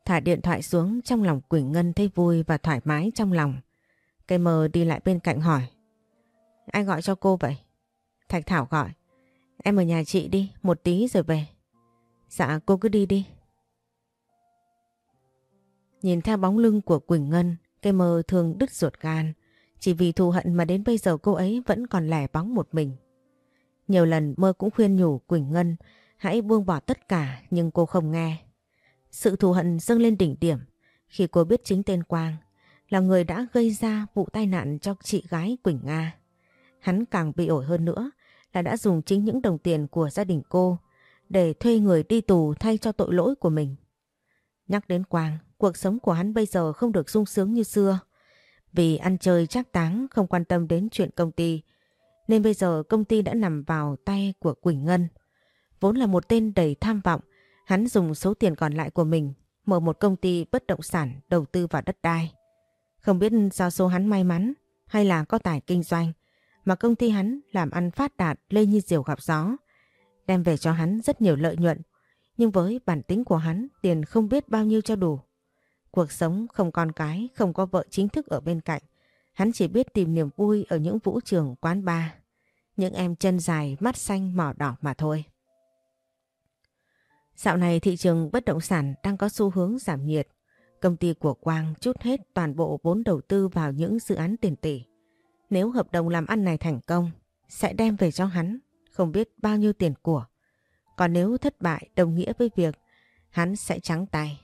Thả điện thoại xuống trong lòng Quỳnh Ngân thấy vui và thoải mái trong lòng. Cây mờ đi lại bên cạnh hỏi. Ai gọi cho cô vậy? Thạch Thảo gọi. Em ở nhà chị đi, một tí rồi về. Dạ cô cứ đi đi. Nhìn theo bóng lưng của Quỳnh Ngân, cây mơ thường đứt ruột gan. Chỉ vì thù hận mà đến bây giờ cô ấy vẫn còn lẻ bóng một mình. Nhiều lần mơ cũng khuyên nhủ Quỳnh Ngân hãy buông bỏ tất cả nhưng cô không nghe. Sự thù hận dâng lên đỉnh điểm khi cô biết chính tên Quang là người đã gây ra vụ tai nạn cho chị gái Quỳnh Nga. Hắn càng bị ổi hơn nữa là đã dùng chính những đồng tiền của gia đình cô để thuê người đi tù thay cho tội lỗi của mình. Nhắc đến Quang, cuộc sống của hắn bây giờ không được sung sướng như xưa. Vì ăn chơi chắc táng không quan tâm đến chuyện công ty, nên bây giờ công ty đã nằm vào tay của Quỳnh Ngân. Vốn là một tên đầy tham vọng, Hắn dùng số tiền còn lại của mình mở một công ty bất động sản đầu tư vào đất đai. Không biết do số hắn may mắn hay là có tài kinh doanh mà công ty hắn làm ăn phát đạt lên như diều gặp gió, đem về cho hắn rất nhiều lợi nhuận. Nhưng với bản tính của hắn tiền không biết bao nhiêu cho đủ. Cuộc sống không con cái, không có vợ chính thức ở bên cạnh. Hắn chỉ biết tìm niềm vui ở những vũ trường quán bar. Những em chân dài, mắt xanh, mỏ đỏ mà thôi. Dạo này thị trường bất động sản đang có xu hướng giảm nhiệt. Công ty của Quang chút hết toàn bộ vốn đầu tư vào những dự án tiền tỷ. Nếu hợp đồng làm ăn này thành công, sẽ đem về cho hắn không biết bao nhiêu tiền của. Còn nếu thất bại đồng nghĩa với việc hắn sẽ trắng tay.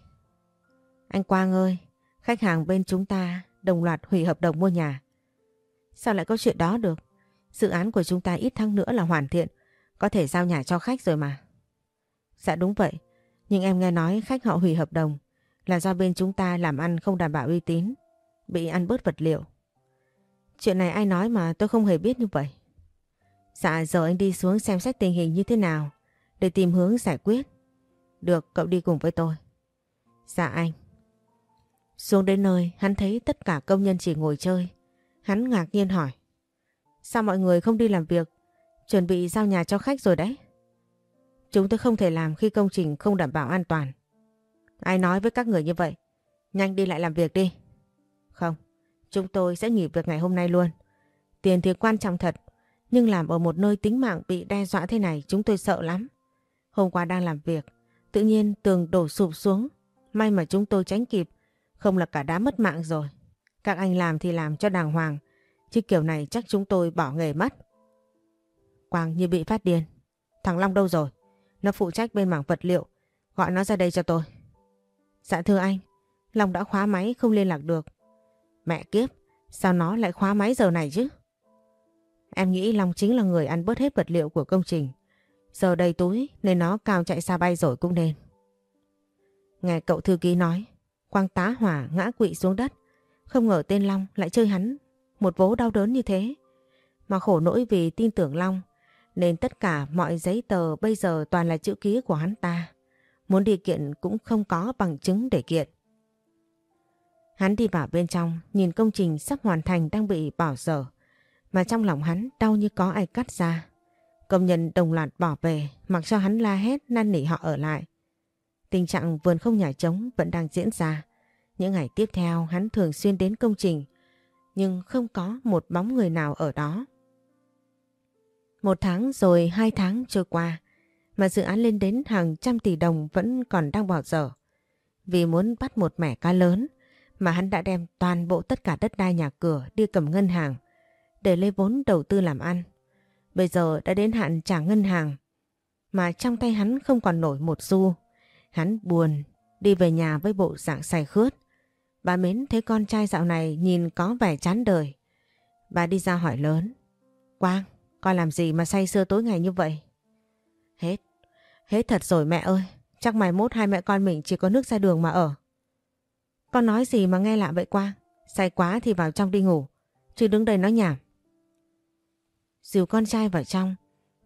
Anh Quang ơi, khách hàng bên chúng ta đồng loạt hủy hợp đồng mua nhà. Sao lại có chuyện đó được? Dự án của chúng ta ít tháng nữa là hoàn thiện, có thể giao nhà cho khách rồi mà. Dạ đúng vậy, nhưng em nghe nói khách họ hủy hợp đồng là do bên chúng ta làm ăn không đảm bảo uy tín, bị ăn bớt vật liệu. Chuyện này ai nói mà tôi không hề biết như vậy. Dạ giờ anh đi xuống xem xét tình hình như thế nào để tìm hướng giải quyết. Được, cậu đi cùng với tôi. Dạ anh. Xuống đến nơi, hắn thấy tất cả công nhân chỉ ngồi chơi. Hắn ngạc nhiên hỏi. Sao mọi người không đi làm việc? Chuẩn bị giao nhà cho khách rồi đấy. Chúng tôi không thể làm khi công trình không đảm bảo an toàn. Ai nói với các người như vậy? Nhanh đi lại làm việc đi. Không, chúng tôi sẽ nghỉ việc ngày hôm nay luôn. Tiền thì quan trọng thật, nhưng làm ở một nơi tính mạng bị đe dọa thế này chúng tôi sợ lắm. Hôm qua đang làm việc, tự nhiên tường đổ sụp xuống. May mà chúng tôi tránh kịp, không là cả đám mất mạng rồi. Các anh làm thì làm cho đàng hoàng, chứ kiểu này chắc chúng tôi bỏ nghề mất. Quang như bị phát điên. Thằng Long đâu rồi? Nó phụ trách bên mảng vật liệu, gọi nó ra đây cho tôi. Dạ thưa anh, Long đã khóa máy không liên lạc được. Mẹ kiếp, sao nó lại khóa máy giờ này chứ? Em nghĩ Long chính là người ăn bớt hết vật liệu của công trình. Giờ đầy túi nên nó cao chạy xa bay rồi cũng nên. Nghe cậu thư ký nói, Quang tá hỏa ngã quỵ xuống đất. Không ngờ tên Long lại chơi hắn một vố đau đớn như thế. Mà khổ nỗi vì tin tưởng Long nên tất cả mọi giấy tờ bây giờ toàn là chữ ký của hắn ta. Muốn đi kiện cũng không có bằng chứng để kiện. Hắn đi vào bên trong, nhìn công trình sắp hoàn thành đang bị bỏ dở. Mà trong lòng hắn đau như có ai cắt ra. Công nhân đồng loạt bỏ về, mặc cho hắn la hét năn nỉ họ ở lại. Tình trạng vườn không nhà trống vẫn đang diễn ra. Những ngày tiếp theo hắn thường xuyên đến công trình, nhưng không có một bóng người nào ở đó. Một tháng rồi hai tháng trôi qua, mà dự án lên đến hàng trăm tỷ đồng vẫn còn đang bỏ dở. Vì muốn bắt một mẻ cá lớn, mà hắn đã đem toàn bộ tất cả đất đai nhà cửa đi cầm ngân hàng để lấy vốn đầu tư làm ăn. Bây giờ đã đến hạn trả ngân hàng, mà trong tay hắn không còn nổi một xu. Hắn buồn, đi về nhà với bộ dạng say khướt. Bà Mến thấy con trai dạo này nhìn có vẻ chán đời. Bà đi ra hỏi lớn. Quang, con làm gì mà say sưa tối ngày như vậy? Hết, hết thật rồi mẹ ơi. Chắc mày mốt hai mẹ con mình chỉ có nước ra đường mà ở. Con nói gì mà nghe lạ vậy Quang? Say quá thì vào trong đi ngủ. Chứ đứng đây nói nhảm. Dìu con trai vào trong.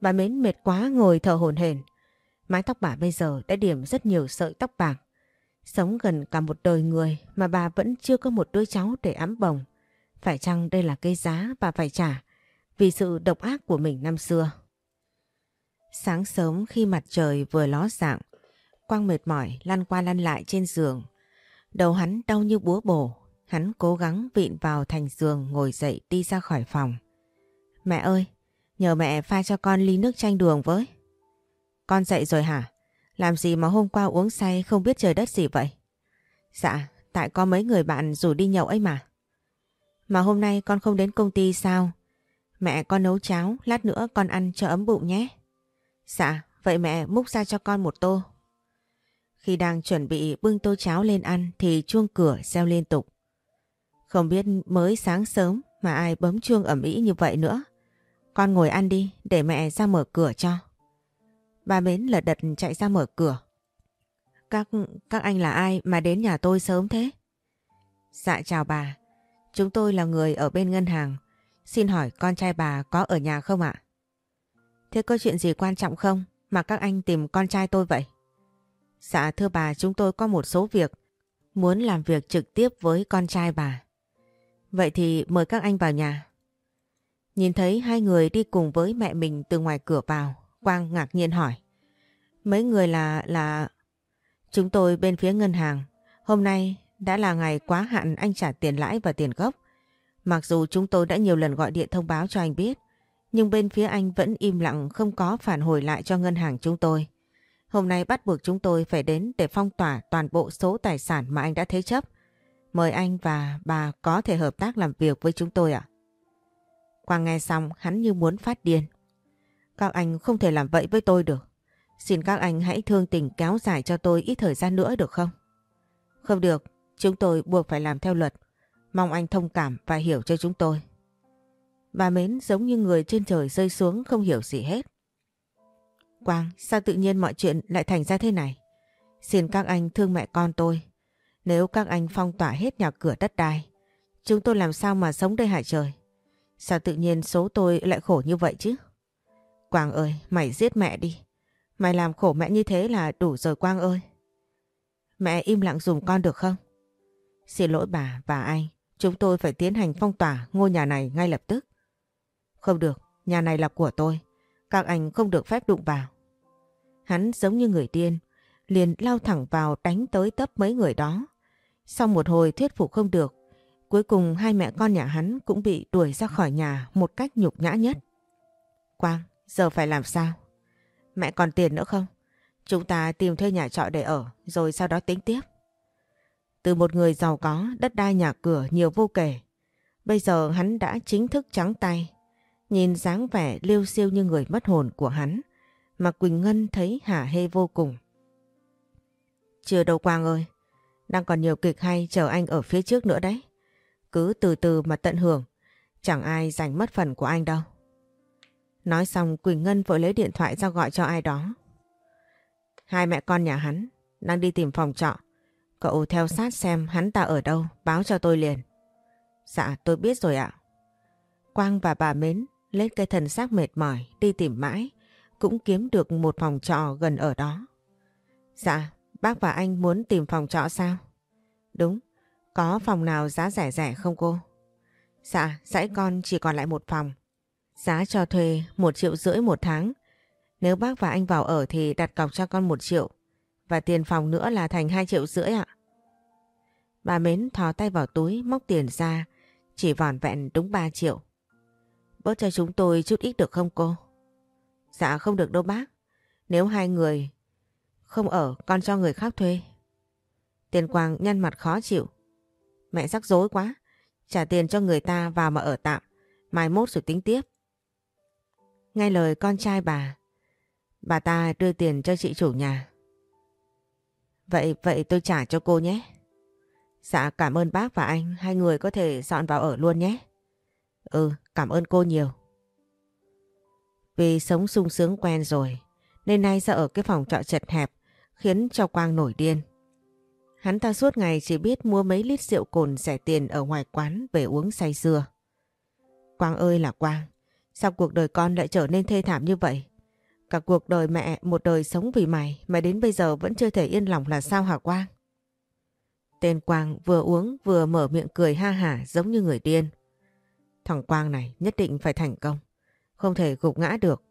Bà Mến mệt quá ngồi thở hổn hển. Mái tóc bà bây giờ đã điểm rất nhiều sợi tóc bạc. Sống gần cả một đời người mà bà vẫn chưa có một đứa cháu để ấm bồng. Phải chăng đây là cái giá bà phải trả vì sự độc ác của mình năm xưa? Sáng sớm khi mặt trời vừa ló dạng, Quang mệt mỏi lăn qua lăn lại trên giường. Đầu hắn đau như búa bổ, hắn cố gắng vịn vào thành giường ngồi dậy đi ra khỏi phòng. Mẹ ơi, nhờ mẹ pha cho con ly nước chanh đường với. Con dậy rồi hả? Làm gì mà hôm qua uống say không biết trời đất gì vậy? Dạ, tại có mấy người bạn rủ đi nhậu ấy mà. Mà hôm nay con không đến công ty sao? Mẹ con nấu cháo, lát nữa con ăn cho ấm bụng nhé. Dạ, vậy mẹ múc ra cho con một tô. Khi đang chuẩn bị bưng tô cháo lên ăn thì chuông cửa reo liên tục. Không biết mới sáng sớm mà ai bấm chuông ẩm ý như vậy nữa. Con ngồi ăn đi để mẹ ra mở cửa cho. Bà Mến lật đật chạy ra mở cửa. Các các anh là ai mà đến nhà tôi sớm thế? Dạ chào bà. Chúng tôi là người ở bên ngân hàng. Xin hỏi con trai bà có ở nhà không ạ? Thế có chuyện gì quan trọng không mà các anh tìm con trai tôi vậy? Dạ thưa bà chúng tôi có một số việc muốn làm việc trực tiếp với con trai bà. Vậy thì mời các anh vào nhà. Nhìn thấy hai người đi cùng với mẹ mình từ ngoài cửa vào, Quang ngạc nhiên hỏi. Mấy người là... là... Chúng tôi bên phía ngân hàng. Hôm nay đã là ngày quá hạn anh trả tiền lãi và tiền gốc. Mặc dù chúng tôi đã nhiều lần gọi điện thông báo cho anh biết, nhưng bên phía anh vẫn im lặng không có phản hồi lại cho ngân hàng chúng tôi. Hôm nay bắt buộc chúng tôi phải đến để phong tỏa toàn bộ số tài sản mà anh đã thế chấp. Mời anh và bà có thể hợp tác làm việc với chúng tôi ạ. Quang nghe xong hắn như muốn phát điên. Các anh không thể làm vậy với tôi được. Xin các anh hãy thương tình kéo dài cho tôi ít thời gian nữa được không? Không được, chúng tôi buộc phải làm theo luật. Mong anh thông cảm và hiểu cho chúng tôi. Bà Mến giống như người trên trời rơi xuống không hiểu gì hết. Quang, sao tự nhiên mọi chuyện lại thành ra thế này? Xin các anh thương mẹ con tôi. Nếu các anh phong tỏa hết nhà cửa đất đai, chúng tôi làm sao mà sống đây hả trời? Sao tự nhiên số tôi lại khổ như vậy chứ? Quang ơi, mày giết mẹ đi. Mày làm khổ mẹ như thế là đủ rồi Quang ơi. Mẹ im lặng dùng con được không? Xin lỗi bà và anh, chúng tôi phải tiến hành phong tỏa ngôi nhà này ngay lập tức. Không được, nhà này là của tôi. Các anh không được phép đụng vào. Hắn giống như người điên, liền lao thẳng vào đánh tới tấp mấy người đó. Sau một hồi thuyết phục không được, Cuối cùng hai mẹ con nhà hắn cũng bị đuổi ra khỏi nhà một cách nhục nhã nhất. Quang, giờ phải làm sao? Mẹ còn tiền nữa không? Chúng ta tìm thuê nhà trọ để ở rồi sau đó tính tiếp. Từ một người giàu có, đất đai nhà cửa nhiều vô kể. Bây giờ hắn đã chính thức trắng tay. Nhìn dáng vẻ liêu siêu như người mất hồn của hắn mà Quỳnh Ngân thấy hả hê vô cùng. Chưa đâu Quang ơi, đang còn nhiều kịch hay chờ anh ở phía trước nữa đấy. Cứ từ từ mà tận hưởng, chẳng ai giành mất phần của anh đâu. Nói xong Quỳnh Ngân vội lấy điện thoại ra gọi cho ai đó. Hai mẹ con nhà hắn đang đi tìm phòng trọ. Cậu theo sát xem hắn ta ở đâu, báo cho tôi liền. Dạ tôi biết rồi ạ. Quang và bà Mến lấy cây thần xác mệt mỏi đi tìm mãi, cũng kiếm được một phòng trọ gần ở đó. Dạ, bác và anh muốn tìm phòng trọ sao? Đúng, có phòng nào giá rẻ rẻ không cô? Dạ, dãy con chỉ còn lại một phòng. Giá cho thuê một triệu rưỡi một tháng. Nếu bác và anh vào ở thì đặt cọc cho con một triệu. Và tiền phòng nữa là thành hai triệu rưỡi ạ. Bà Mến thò tay vào túi, móc tiền ra. Chỉ vòn vẹn đúng 3 triệu. Bớt cho chúng tôi chút ít được không cô? Dạ không được đâu bác. Nếu hai người không ở, con cho người khác thuê. Tiền Quang nhăn mặt khó chịu. Mẹ rắc rối quá. Trả tiền cho người ta vào mà ở tạm. Mai mốt rồi tính tiếp. Nghe lời con trai bà. Bà ta đưa tiền cho chị chủ nhà. Vậy vậy tôi trả cho cô nhé. Dạ cảm ơn bác và anh. Hai người có thể dọn vào ở luôn nhé. Ừ cảm ơn cô nhiều. Vì sống sung sướng quen rồi. Nên nay ra ở cái phòng trọ chật hẹp. Khiến cho Quang nổi điên. Hắn ta suốt ngày chỉ biết mua mấy lít rượu cồn rẻ tiền ở ngoài quán về uống say dưa. Quang ơi là Quang, sao cuộc đời con lại trở nên thê thảm như vậy? Cả cuộc đời mẹ một đời sống vì mày mà đến bây giờ vẫn chưa thể yên lòng là sao hả Quang? Tên Quang vừa uống vừa mở miệng cười ha hả giống như người điên. Thằng Quang này nhất định phải thành công, không thể gục ngã được.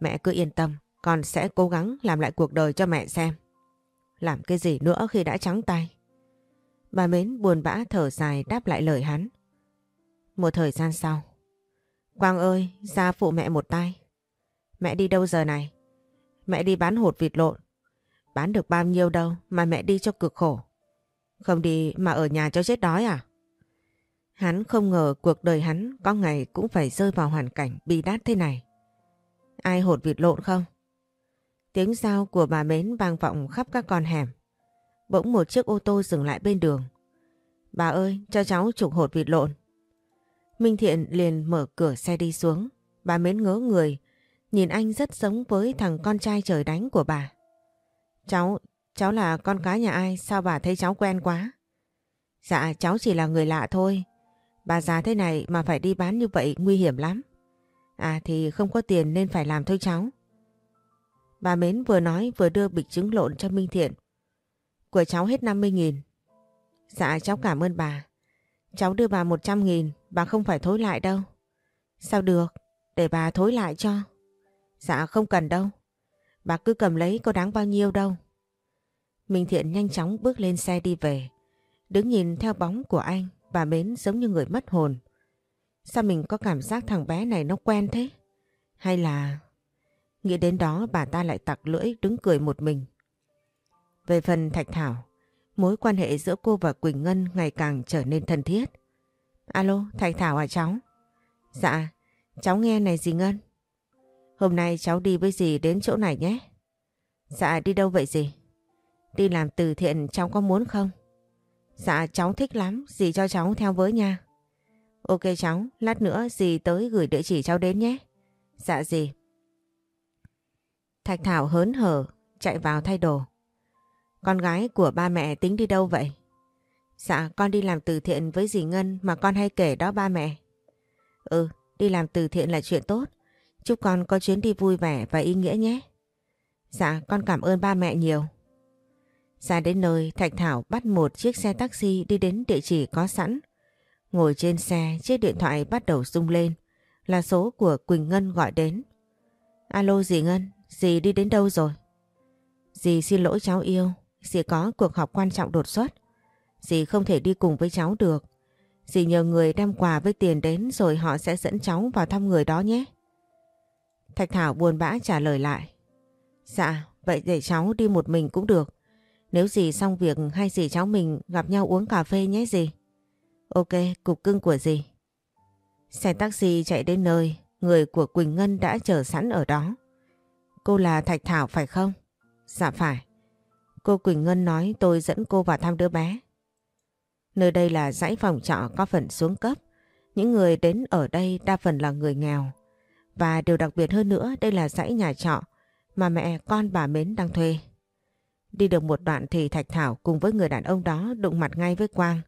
Mẹ cứ yên tâm, con sẽ cố gắng làm lại cuộc đời cho mẹ xem. Làm cái gì nữa khi đã trắng tay? Bà Mến buồn bã thở dài đáp lại lời hắn. Một thời gian sau. Quang ơi, ra phụ mẹ một tay. Mẹ đi đâu giờ này? Mẹ đi bán hột vịt lộn. Bán được bao nhiêu đâu mà mẹ đi cho cực khổ. Không đi mà ở nhà cho chết đói à? Hắn không ngờ cuộc đời hắn có ngày cũng phải rơi vào hoàn cảnh bi đát thế này. Ai hột vịt lộn không? Tiếng giao của bà Mến vang vọng khắp các con hẻm. Bỗng một chiếc ô tô dừng lại bên đường. Bà ơi, cho cháu chục hột vịt lộn. Minh Thiện liền mở cửa xe đi xuống. Bà Mến ngớ người, nhìn anh rất giống với thằng con trai trời đánh của bà. Cháu, cháu là con cái nhà ai, sao bà thấy cháu quen quá? Dạ, cháu chỉ là người lạ thôi. Bà già thế này mà phải đi bán như vậy nguy hiểm lắm. À thì không có tiền nên phải làm thôi cháu. Bà Mến vừa nói vừa đưa bịch trứng lộn cho Minh Thiện. Của cháu hết 50 nghìn. Dạ cháu cảm ơn bà. Cháu đưa bà 100 nghìn, bà không phải thối lại đâu. Sao được, để bà thối lại cho. Dạ không cần đâu. Bà cứ cầm lấy có đáng bao nhiêu đâu. Minh Thiện nhanh chóng bước lên xe đi về. Đứng nhìn theo bóng của anh, bà Mến giống như người mất hồn. Sao mình có cảm giác thằng bé này nó quen thế? Hay là... Nghĩ đến đó bà ta lại tặc lưỡi đứng cười một mình. Về phần Thạch Thảo, mối quan hệ giữa cô và Quỳnh Ngân ngày càng trở nên thân thiết. Alo, Thạch Thảo à cháu? Dạ, cháu nghe này dì Ngân. Hôm nay cháu đi với dì đến chỗ này nhé. Dạ, đi đâu vậy dì? Đi làm từ thiện cháu có muốn không? Dạ, cháu thích lắm, dì cho cháu theo với nha. Ok cháu, lát nữa dì tới gửi địa chỉ cháu đến nhé. Dạ dì. Thạch Thảo hớn hở, chạy vào thay đồ. Con gái của ba mẹ tính đi đâu vậy? Dạ con đi làm từ thiện với dì Ngân mà con hay kể đó ba mẹ. Ừ, đi làm từ thiện là chuyện tốt. Chúc con có chuyến đi vui vẻ và ý nghĩa nhé. Dạ con cảm ơn ba mẹ nhiều. Ra đến nơi Thạch Thảo bắt một chiếc xe taxi đi đến địa chỉ có sẵn. Ngồi trên xe chiếc điện thoại bắt đầu rung lên là số của Quỳnh Ngân gọi đến. Alo dì Ngân, dì đi đến đâu rồi? Dì xin lỗi cháu yêu, dì có cuộc họp quan trọng đột xuất. Dì không thể đi cùng với cháu được. Dì nhờ người đem quà với tiền đến rồi họ sẽ dẫn cháu vào thăm người đó nhé. Thạch Thảo buồn bã trả lời lại. Dạ, vậy để cháu đi một mình cũng được. Nếu gì xong việc hai dì cháu mình gặp nhau uống cà phê nhé dì. Ok, cục cưng của dì. Xe taxi chạy đến nơi, người của Quỳnh Ngân đã chờ sẵn ở đó. Cô là Thạch Thảo phải không? Dạ phải. Cô Quỳnh Ngân nói tôi dẫn cô vào thăm đứa bé. Nơi đây là dãy phòng trọ có phần xuống cấp. Những người đến ở đây đa phần là người nghèo. Và điều đặc biệt hơn nữa, đây là dãy nhà trọ mà mẹ, con bà Mến đang thuê. Đi được một đoạn thì Thạch Thảo cùng với người đàn ông đó đụng mặt ngay với Quang.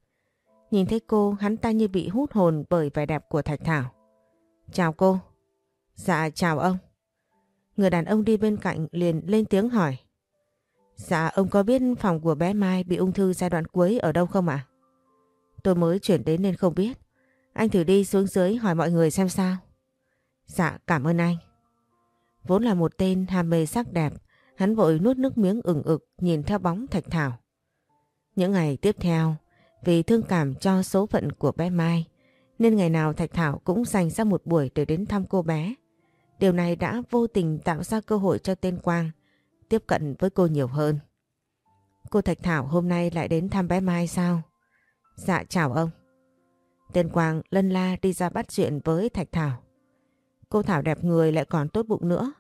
Nhìn thấy cô, hắn ta như bị hút hồn bởi vẻ đẹp của Thạch Thảo. Chào cô. Dạ chào ông. Người đàn ông đi bên cạnh liền lên tiếng hỏi. Dạ ông có biết phòng của bé Mai bị ung thư giai đoạn cuối ở đâu không ạ? Tôi mới chuyển đến nên không biết. Anh thử đi xuống dưới hỏi mọi người xem sao. Dạ cảm ơn anh. Vốn là một tên ham mê sắc đẹp, hắn vội nuốt nước miếng ửng ực nhìn theo bóng Thạch Thảo. Những ngày tiếp theo, vì thương cảm cho số phận của bé Mai, nên ngày nào Thạch Thảo cũng dành ra một buổi để đến thăm cô bé. Điều này đã vô tình tạo ra cơ hội cho tên Quang tiếp cận với cô nhiều hơn. Cô Thạch Thảo hôm nay lại đến thăm bé Mai sao? Dạ chào ông. Tên Quang lân la đi ra bắt chuyện với Thạch Thảo. Cô Thảo đẹp người lại còn tốt bụng nữa.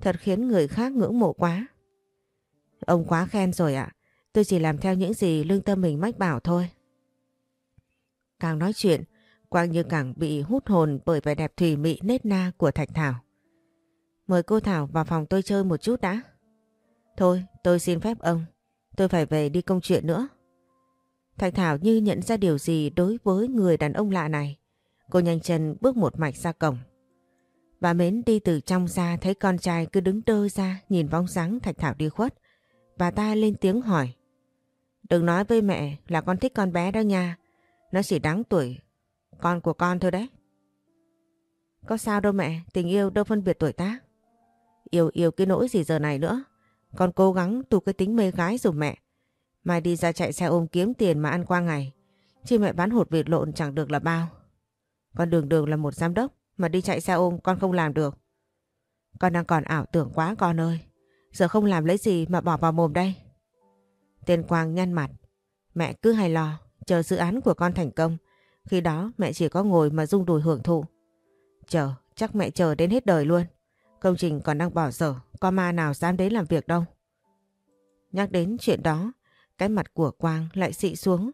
Thật khiến người khác ngưỡng mộ quá. Ông quá khen rồi ạ. Tôi chỉ làm theo những gì lương tâm mình mách bảo thôi. Càng nói chuyện, Quang như càng bị hút hồn bởi vẻ đẹp thủy mị nết na của Thạch Thảo. Mời cô Thảo vào phòng tôi chơi một chút đã. Thôi, tôi xin phép ông. Tôi phải về đi công chuyện nữa. Thạch Thảo như nhận ra điều gì đối với người đàn ông lạ này. Cô nhanh chân bước một mạch ra cổng. Bà Mến đi từ trong ra thấy con trai cứ đứng đơ ra nhìn bóng dáng Thạch Thảo đi khuất. Bà ta lên tiếng hỏi. Đừng nói với mẹ là con thích con bé đó nha. Nó chỉ đáng tuổi con của con thôi đấy. Có sao đâu mẹ, tình yêu đâu phân biệt tuổi tác. Yêu yêu cái nỗi gì giờ này nữa. Con cố gắng tu cái tính mê gái rồi mẹ. Mai đi ra chạy xe ôm kiếm tiền mà ăn qua ngày. Chứ mẹ bán hột vịt lộn chẳng được là bao. Con đường đường là một giám đốc mà đi chạy xe ôm con không làm được. Con đang còn ảo tưởng quá con ơi. Giờ không làm lấy gì mà bỏ vào mồm đây. Tên Quang nhăn mặt. Mẹ cứ hay lo, chờ dự án của con thành công. Khi đó mẹ chỉ có ngồi mà rung đùi hưởng thụ. Chờ, chắc mẹ chờ đến hết đời luôn. Công trình còn đang bỏ dở, có ma nào dám đến làm việc đâu. Nhắc đến chuyện đó, cái mặt của Quang lại xị xuống.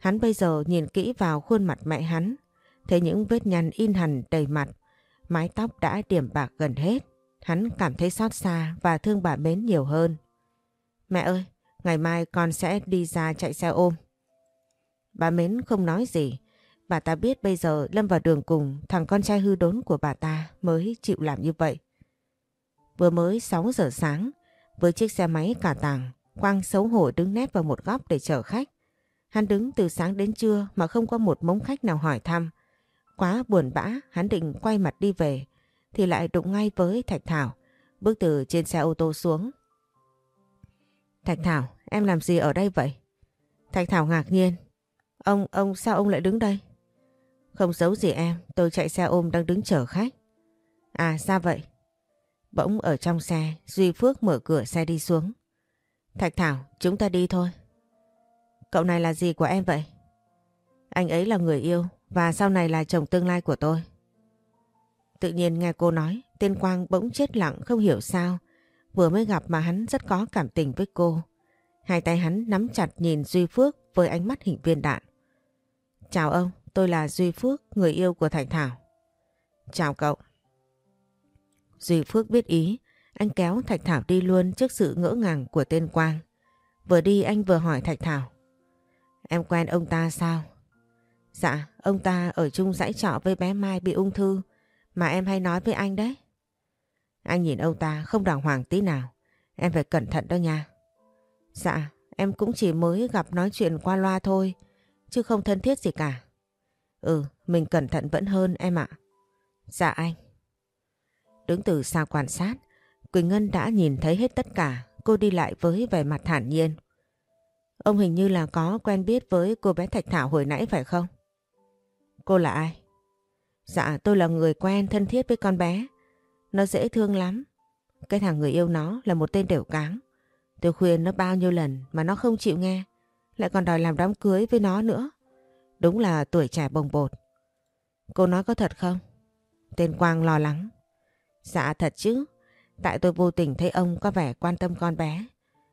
Hắn bây giờ nhìn kỹ vào khuôn mặt mẹ hắn, thấy những vết nhăn in hẳn đầy mặt, mái tóc đã điểm bạc gần hết. Hắn cảm thấy xót xa và thương bà Mến nhiều hơn. Mẹ ơi, ngày mai con sẽ đi ra chạy xe ôm. Bà Mến không nói gì. Bà ta biết bây giờ Lâm vào đường cùng thằng con trai hư đốn của bà ta mới chịu làm như vậy. Vừa mới 6 giờ sáng, với chiếc xe máy cả tàng, Quang xấu hổ đứng nép vào một góc để chờ khách. Hắn đứng từ sáng đến trưa mà không có một mống khách nào hỏi thăm. Quá buồn bã, hắn định quay mặt đi về, thì lại đụng ngay với Thạch Thảo, bước từ trên xe ô tô xuống. Thạch Thảo, em làm gì ở đây vậy? Thạch Thảo ngạc nhiên. Ông, ông sao ông lại đứng đây? Không giấu gì em, tôi chạy xe ôm đang đứng chờ khách. À sao vậy? Bỗng ở trong xe, Duy Phước mở cửa xe đi xuống. Thạch Thảo, chúng ta đi thôi. Cậu này là gì của em vậy? Anh ấy là người yêu và sau này là chồng tương lai của tôi. Tự nhiên nghe cô nói, tên Quang bỗng chết lặng không hiểu sao. Vừa mới gặp mà hắn rất có cảm tình với cô. Hai tay hắn nắm chặt nhìn Duy Phước với ánh mắt hình viên đạn. Chào ông, tôi là Duy Phước, người yêu của Thạch Thảo. Chào cậu. Duy Phước biết ý, anh kéo Thạch Thảo đi luôn trước sự ngỡ ngàng của tên Quang. Vừa đi anh vừa hỏi Thạch Thảo. Em quen ông ta sao? Dạ, ông ta ở chung dãy trọ với bé Mai bị ung thư mà em hay nói với anh đấy. Anh nhìn ông ta không đàng hoàng tí nào. Em phải cẩn thận đó nha. Dạ, em cũng chỉ mới gặp nói chuyện qua loa thôi, chứ không thân thiết gì cả. Ừ, mình cẩn thận vẫn hơn em ạ. Dạ anh. Đứng từ xa quan sát, Quỳnh Ngân đã nhìn thấy hết tất cả, cô đi lại với vẻ mặt thản nhiên. Ông hình như là có quen biết với cô bé Thạch Thảo hồi nãy phải không? Cô là ai? Dạ tôi là người quen thân thiết với con bé. Nó dễ thương lắm. Cái thằng người yêu nó là một tên đều cáng. Tôi khuyên nó bao nhiêu lần mà nó không chịu nghe. Lại còn đòi làm đám cưới với nó nữa. Đúng là tuổi trẻ bồng bột. Cô nói có thật không? Tên Quang lo lắng. Dạ thật chứ. Tại tôi vô tình thấy ông có vẻ quan tâm con bé.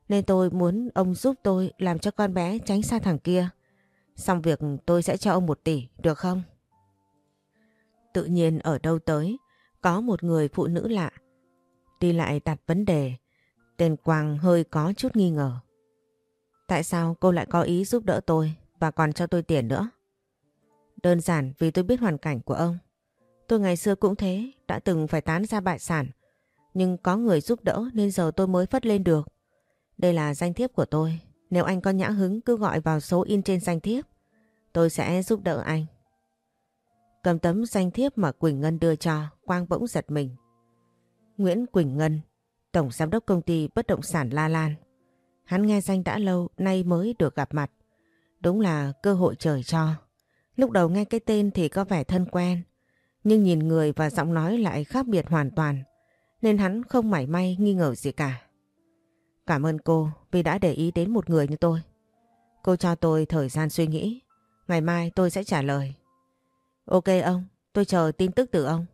Nên tôi muốn ông giúp tôi làm cho con bé tránh xa thằng kia. Xong việc tôi sẽ cho ông một tỷ, được không? Tự nhiên ở đâu tới, có một người phụ nữ lạ. Đi lại đặt vấn đề, tên Quang hơi có chút nghi ngờ. Tại sao cô lại có ý giúp đỡ tôi và còn cho tôi tiền nữa? Đơn giản vì tôi biết hoàn cảnh của ông. Tôi ngày xưa cũng thế, đã từng phải tán ra bại sản. Nhưng có người giúp đỡ nên giờ tôi mới phất lên được. Đây là danh thiếp của tôi. Nếu anh có nhã hứng cứ gọi vào số in trên danh thiếp. Tôi sẽ giúp đỡ anh. Cầm tấm danh thiếp mà Quỳnh Ngân đưa cho, Quang bỗng giật mình. Nguyễn Quỳnh Ngân, Tổng Giám đốc Công ty Bất Động sản La Lan. Hắn nghe danh đã lâu, nay mới được gặp mặt. Đúng là cơ hội trời cho. Lúc đầu nghe cái tên thì có vẻ thân quen, nhưng nhìn người và giọng nói lại khác biệt hoàn toàn, nên hắn không mảy may nghi ngờ gì cả. Cảm ơn cô vì đã để ý đến một người như tôi. Cô cho tôi thời gian suy nghĩ. Ngày mai tôi sẽ trả lời. Ok ông, tôi chờ tin tức từ ông.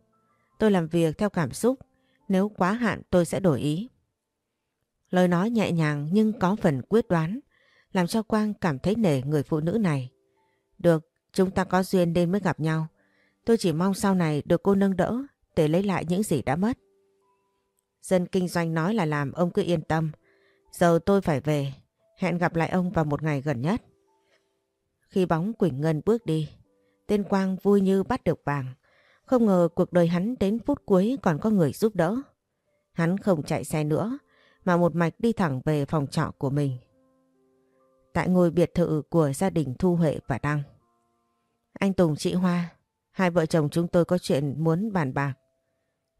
Tôi làm việc theo cảm xúc. Nếu quá hạn tôi sẽ đổi ý. Lời nói nhẹ nhàng nhưng có phần quyết đoán. Làm cho Quang cảm thấy nể người phụ nữ này. Được, chúng ta có duyên nên mới gặp nhau. Tôi chỉ mong sau này được cô nâng đỡ để lấy lại những gì đã mất. Dân kinh doanh nói là làm ông cứ yên tâm. Giờ tôi phải về, hẹn gặp lại ông vào một ngày gần nhất. Khi bóng Quỳnh Ngân bước đi, tên Quang vui như bắt được vàng. Không ngờ cuộc đời hắn đến phút cuối còn có người giúp đỡ. Hắn không chạy xe nữa, mà một mạch đi thẳng về phòng trọ của mình. Tại ngôi biệt thự của gia đình Thu Huệ và Đăng. Anh Tùng chị Hoa, hai vợ chồng chúng tôi có chuyện muốn bàn bạc.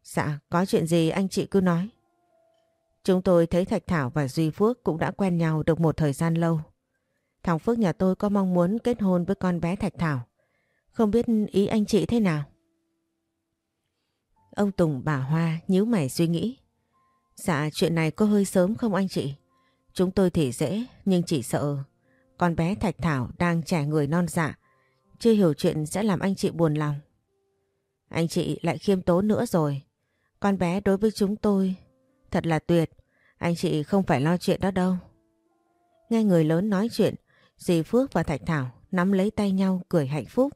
Dạ, có chuyện gì anh chị cứ nói. Chúng tôi thấy Thạch Thảo và Duy Phước cũng đã quen nhau được một thời gian lâu. Thằng Phước nhà tôi có mong muốn kết hôn với con bé Thạch Thảo. Không biết ý anh chị thế nào? Ông Tùng bà Hoa nhíu mày suy nghĩ. Dạ chuyện này có hơi sớm không anh chị? Chúng tôi thì dễ nhưng chỉ sợ con bé Thạch Thảo đang trẻ người non dạ. Chưa hiểu chuyện sẽ làm anh chị buồn lòng. Anh chị lại khiêm tốn nữa rồi. Con bé đối với chúng tôi Thật là tuyệt, anh chị không phải lo chuyện đó đâu. Nghe người lớn nói chuyện, dì Phước và Thạch Thảo nắm lấy tay nhau cười hạnh phúc.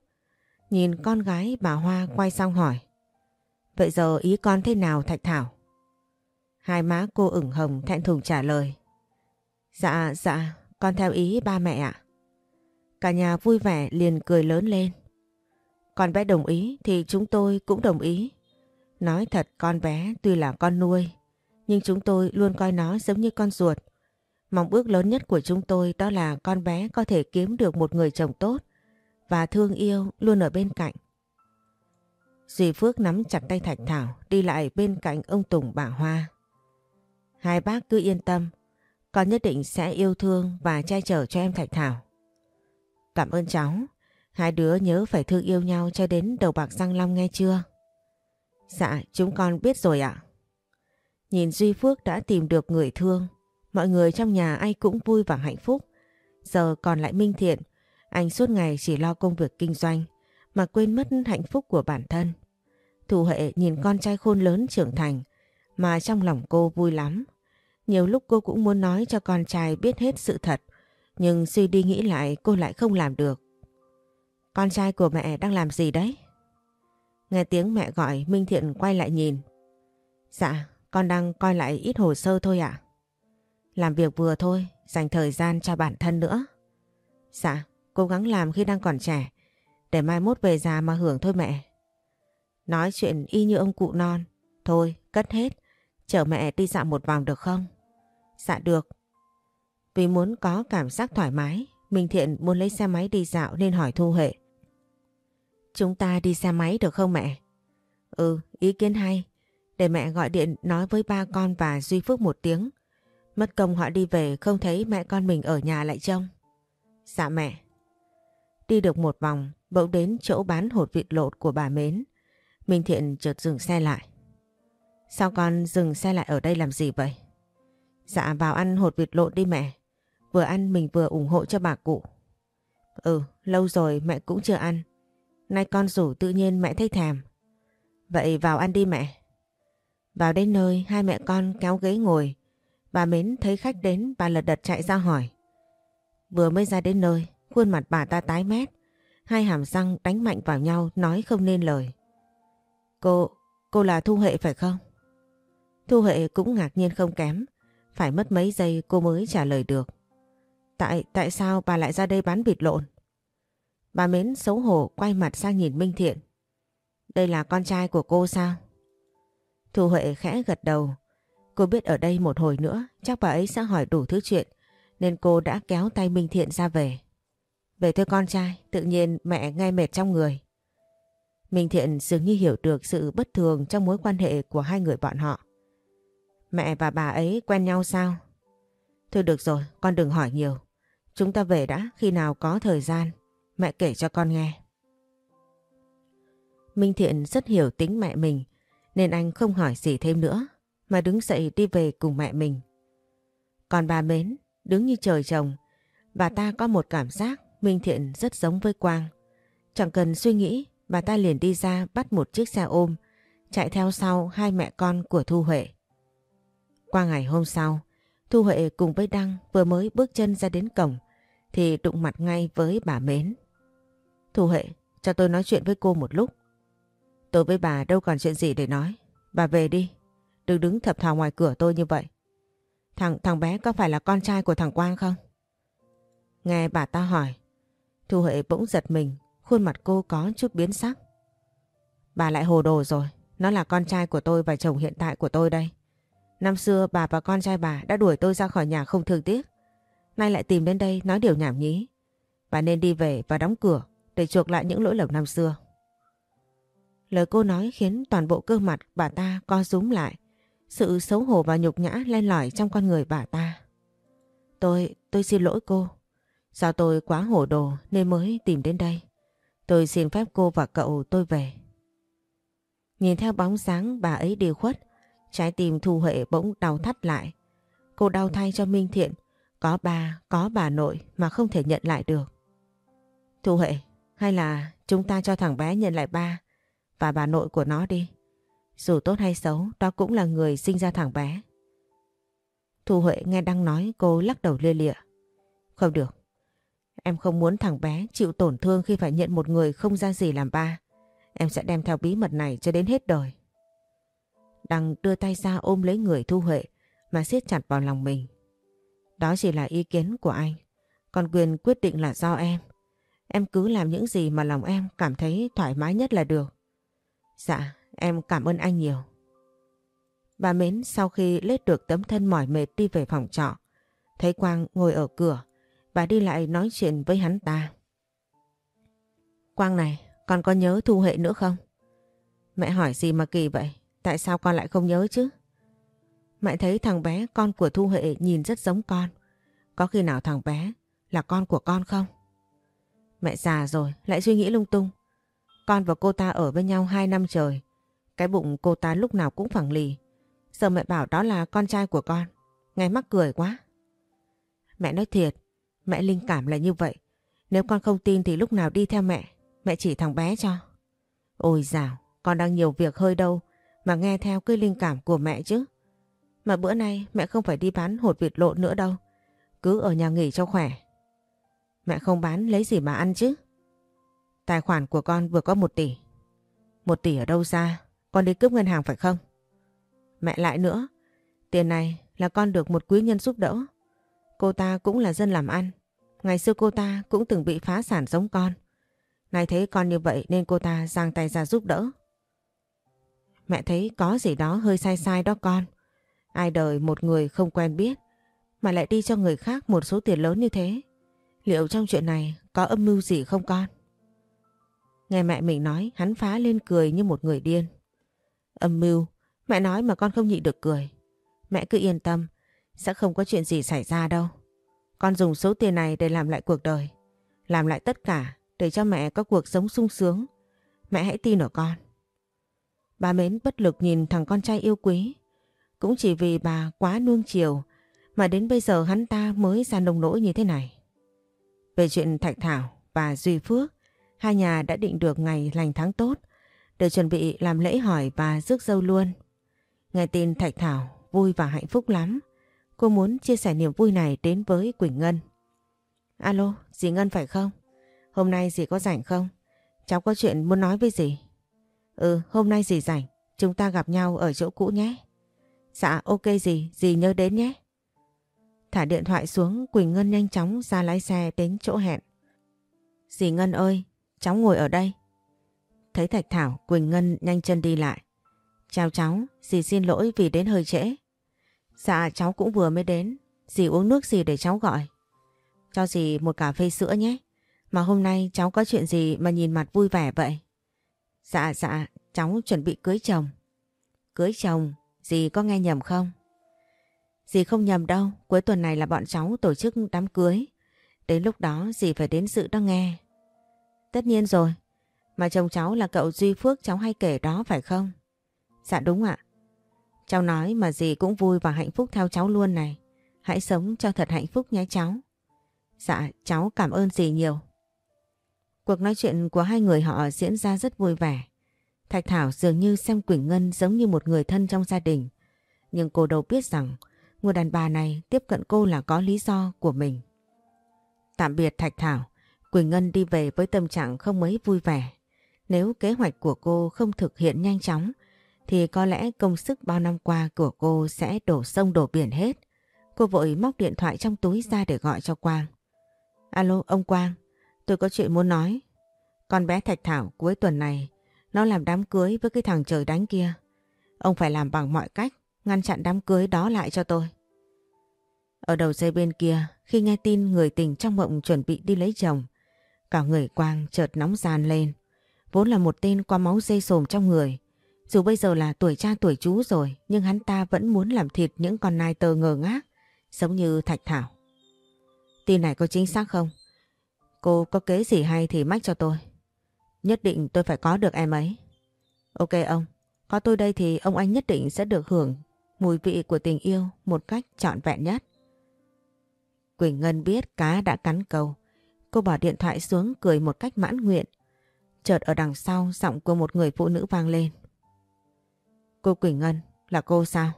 Nhìn con gái bà Hoa quay sang hỏi. Vậy giờ ý con thế nào Thạch Thảo? Hai má cô ửng hồng thẹn thùng trả lời. Dạ, dạ, con theo ý ba mẹ ạ. Cả nhà vui vẻ liền cười lớn lên. Con bé đồng ý thì chúng tôi cũng đồng ý. Nói thật con bé tuy là con nuôi nhưng chúng tôi luôn coi nó giống như con ruột. Mong ước lớn nhất của chúng tôi đó là con bé có thể kiếm được một người chồng tốt và thương yêu luôn ở bên cạnh. Duy Phước nắm chặt tay Thạch Thảo đi lại bên cạnh ông Tùng bà Hoa. Hai bác cứ yên tâm, con nhất định sẽ yêu thương và che chở cho em Thạch Thảo. Cảm ơn cháu, hai đứa nhớ phải thương yêu nhau cho đến đầu bạc răng long nghe chưa? Dạ, chúng con biết rồi ạ. Nhìn Duy Phước đã tìm được người thương, mọi người trong nhà ai cũng vui và hạnh phúc. Giờ còn lại Minh Thiện, anh suốt ngày chỉ lo công việc kinh doanh mà quên mất hạnh phúc của bản thân. Thủ hệ nhìn con trai khôn lớn trưởng thành mà trong lòng cô vui lắm. Nhiều lúc cô cũng muốn nói cho con trai biết hết sự thật nhưng suy đi nghĩ lại cô lại không làm được. Con trai của mẹ đang làm gì đấy? Nghe tiếng mẹ gọi Minh Thiện quay lại nhìn. Dạ, con đang coi lại ít hồ sơ thôi ạ. Làm việc vừa thôi, dành thời gian cho bản thân nữa. Dạ, cố gắng làm khi đang còn trẻ, để mai mốt về già mà hưởng thôi mẹ. Nói chuyện y như ông cụ non. Thôi, cất hết, chở mẹ đi dạo một vòng được không? Dạ được. Vì muốn có cảm giác thoải mái, Minh Thiện muốn lấy xe máy đi dạo nên hỏi Thu Huệ. Chúng ta đi xe máy được không mẹ? Ừ, ý kiến hay. Để mẹ gọi điện nói với ba con và Duy Phước một tiếng. Mất công họ đi về không thấy mẹ con mình ở nhà lại trông. Dạ mẹ. Đi được một vòng, bỗng đến chỗ bán hột vịt lột của bà Mến. Minh Thiện chợt dừng xe lại. Sao con dừng xe lại ở đây làm gì vậy? Dạ vào ăn hột vịt lộn đi mẹ. Vừa ăn mình vừa ủng hộ cho bà cụ. Ừ, lâu rồi mẹ cũng chưa ăn. Nay con rủ tự nhiên mẹ thấy thèm. Vậy vào ăn đi mẹ. Vào đến nơi hai mẹ con kéo ghế ngồi. Bà Mến thấy khách đến bà lật đật chạy ra hỏi. Vừa mới ra đến nơi, khuôn mặt bà ta tái mét. Hai hàm răng đánh mạnh vào nhau nói không nên lời. Cô, cô là Thu Hệ phải không? Thu Hệ cũng ngạc nhiên không kém. Phải mất mấy giây cô mới trả lời được. Tại, tại sao bà lại ra đây bán vịt lộn? Bà Mến xấu hổ quay mặt sang nhìn Minh Thiện. Đây là con trai của cô sao? Thu Huệ khẽ gật đầu. Cô biết ở đây một hồi nữa chắc bà ấy sẽ hỏi đủ thứ chuyện nên cô đã kéo tay Minh Thiện ra về. Về thôi con trai, tự nhiên mẹ ngay mệt trong người. Minh Thiện dường như hiểu được sự bất thường trong mối quan hệ của hai người bọn họ. Mẹ và bà ấy quen nhau sao? Thôi được rồi, con đừng hỏi nhiều. Chúng ta về đã, khi nào có thời gian, mẹ kể cho con nghe. Minh Thiện rất hiểu tính mẹ mình, nên anh không hỏi gì thêm nữa, mà đứng dậy đi về cùng mẹ mình. Còn bà Mến, đứng như trời trồng, bà ta có một cảm giác Minh Thiện rất giống với Quang. Chẳng cần suy nghĩ, bà ta liền đi ra bắt một chiếc xe ôm, chạy theo sau hai mẹ con của Thu Huệ. Qua ngày hôm sau, Thu Huệ cùng với Đăng vừa mới bước chân ra đến cổng thì đụng mặt ngay với bà Mến. Thu Huệ, cho tôi nói chuyện với cô một lúc. Tôi với bà đâu còn chuyện gì để nói. Bà về đi, đừng đứng thập thò ngoài cửa tôi như vậy. Thằng thằng bé có phải là con trai của thằng Quang không? Nghe bà ta hỏi, Thu Huệ bỗng giật mình, khuôn mặt cô có chút biến sắc. Bà lại hồ đồ rồi, nó là con trai của tôi và chồng hiện tại của tôi đây. Năm xưa bà và con trai bà đã đuổi tôi ra khỏi nhà không thương tiếc. Nay lại tìm đến đây nói điều nhảm nhí. Bà nên đi về và đóng cửa để chuộc lại những lỗi lầm năm xưa. Lời cô nói khiến toàn bộ cơ mặt bà ta co rúm lại. Sự xấu hổ và nhục nhã len lỏi trong con người bà ta. Tôi, tôi xin lỗi cô. Do tôi quá hổ đồ nên mới tìm đến đây. Tôi xin phép cô và cậu tôi về. Nhìn theo bóng dáng bà ấy đi khuất, Trái tim Thu Huệ bỗng đau thắt lại. Cô đau thay cho Minh Thiện. Có bà, có bà nội mà không thể nhận lại được. Thu Huệ, hay là chúng ta cho thằng bé nhận lại ba và bà nội của nó đi. Dù tốt hay xấu, đó cũng là người sinh ra thằng bé. Thu Huệ nghe Đăng nói cô lắc đầu lia lịa. Không được. Em không muốn thằng bé chịu tổn thương khi phải nhận một người không ra gì làm ba. Em sẽ đem theo bí mật này cho đến hết đời. Đăng đưa tay ra ôm lấy người Thu Huệ mà siết chặt vào lòng mình. Đó chỉ là ý kiến của anh. Còn quyền quyết định là do em. Em cứ làm những gì mà lòng em cảm thấy thoải mái nhất là được. Dạ, em cảm ơn anh nhiều. Bà Mến sau khi lết được tấm thân mỏi mệt đi về phòng trọ, thấy Quang ngồi ở cửa, bà đi lại nói chuyện với hắn ta. Quang này, con có nhớ Thu Hệ nữa không? Mẹ hỏi gì mà kỳ vậy? Tại sao con lại không nhớ chứ? Mẹ thấy thằng bé con của Thu Hệ nhìn rất giống con. Có khi nào thằng bé là con của con không? Mẹ già rồi, lại suy nghĩ lung tung. Con và cô ta ở với nhau hai năm trời. Cái bụng cô ta lúc nào cũng phẳng lì. Giờ mẹ bảo đó là con trai của con. Nghe mắc cười quá. Mẹ nói thiệt, mẹ linh cảm là như vậy. Nếu con không tin thì lúc nào đi theo mẹ, mẹ chỉ thằng bé cho. Ôi dào, con đang nhiều việc hơi đâu mà nghe theo cái linh cảm của mẹ chứ. Mà bữa nay mẹ không phải đi bán hột vịt lộn nữa đâu. Cứ ở nhà nghỉ cho khỏe. Mẹ không bán lấy gì mà ăn chứ. Tài khoản của con vừa có một tỷ. Một tỷ ở đâu ra? Con đi cướp ngân hàng phải không? Mẹ lại nữa. Tiền này là con được một quý nhân giúp đỡ. Cô ta cũng là dân làm ăn. Ngày xưa cô ta cũng từng bị phá sản giống con. Nay thấy con như vậy nên cô ta giang tay ra giúp đỡ. Mẹ thấy có gì đó hơi sai sai đó con. Ai đời một người không quen biết mà lại đi cho người khác một số tiền lớn như thế. Liệu trong chuyện này có âm mưu gì không con? Nghe mẹ mình nói hắn phá lên cười như một người điên. Âm mưu, mẹ nói mà con không nhịn được cười. Mẹ cứ yên tâm, sẽ không có chuyện gì xảy ra đâu. Con dùng số tiền này để làm lại cuộc đời, làm lại tất cả để cho mẹ có cuộc sống sung sướng. Mẹ hãy tin ở con. Bà Mến bất lực nhìn thằng con trai yêu quý. Cũng chỉ vì bà quá nuông chiều mà đến bây giờ hắn ta mới ra nông nỗi như thế này. Về chuyện Thạch Thảo và Duy Phước, hai nhà đã định được ngày lành tháng tốt để chuẩn bị làm lễ hỏi và rước dâu luôn. Nghe tin Thạch Thảo vui và hạnh phúc lắm. Cô muốn chia sẻ niềm vui này đến với Quỳnh Ngân. Alo, dì Ngân phải không? Hôm nay dì có rảnh không? Cháu có chuyện muốn nói với dì. Ừ, hôm nay dì rảnh. Chúng ta gặp nhau ở chỗ cũ nhé. Dạ, ok dì, dì nhớ đến nhé. Thả điện thoại xuống, Quỳnh Ngân nhanh chóng ra lái xe đến chỗ hẹn. Dì Ngân ơi, cháu ngồi ở đây. Thấy Thạch Thảo, Quỳnh Ngân nhanh chân đi lại. Chào cháu, dì xin lỗi vì đến hơi trễ. Dạ, cháu cũng vừa mới đến. Dì uống nước gì để cháu gọi? Cho dì một cà phê sữa nhé. Mà hôm nay cháu có chuyện gì mà nhìn mặt vui vẻ vậy? Dạ dạ, cháu chuẩn bị cưới chồng. Cưới chồng, dì có nghe nhầm không? Dì không nhầm đâu, cuối tuần này là bọn cháu tổ chức đám cưới. Đến lúc đó dì phải đến dự đó nghe. Tất nhiên rồi, mà chồng cháu là cậu Duy Phước cháu hay kể đó phải không? Dạ đúng ạ. Cháu nói mà dì cũng vui và hạnh phúc theo cháu luôn này. Hãy sống cho thật hạnh phúc nhé cháu. Dạ, cháu cảm ơn dì nhiều. Cuộc nói chuyện của hai người họ diễn ra rất vui vẻ. Thạch Thảo dường như xem Quỳnh Ngân giống như một người thân trong gia đình. Nhưng cô đâu biết rằng người đàn bà này tiếp cận cô là có lý do của mình. Tạm biệt Thạch Thảo, Quỳnh Ngân đi về với tâm trạng không mấy vui vẻ. Nếu kế hoạch của cô không thực hiện nhanh chóng thì có lẽ công sức bao năm qua của cô sẽ đổ sông đổ biển hết. Cô vội móc điện thoại trong túi ra để gọi cho Quang. Alo ông Quang, tôi có chuyện muốn nói. Con bé Thạch Thảo cuối tuần này nó làm đám cưới với cái thằng trời đánh kia. Ông phải làm bằng mọi cách ngăn chặn đám cưới đó lại cho tôi. Ở đầu dây bên kia, khi nghe tin người tình trong mộng chuẩn bị đi lấy chồng, cả người Quang chợt nóng gian lên. Vốn là một tên qua máu dây sồm trong người. Dù bây giờ là tuổi cha tuổi chú rồi, nhưng hắn ta vẫn muốn làm thịt những con nai tơ ngờ ngác, giống như Thạch Thảo. Tin này có chính xác không? Cô có kế gì hay thì mách cho tôi. Nhất định tôi phải có được em ấy. Ok ông, có tôi đây thì ông anh nhất định sẽ được hưởng mùi vị của tình yêu một cách trọn vẹn nhất. Quỳnh Ngân biết cá đã cắn câu. Cô bỏ điện thoại xuống cười một cách mãn nguyện. Chợt ở đằng sau giọng của một người phụ nữ vang lên. Cô Quỳnh Ngân, là cô sao?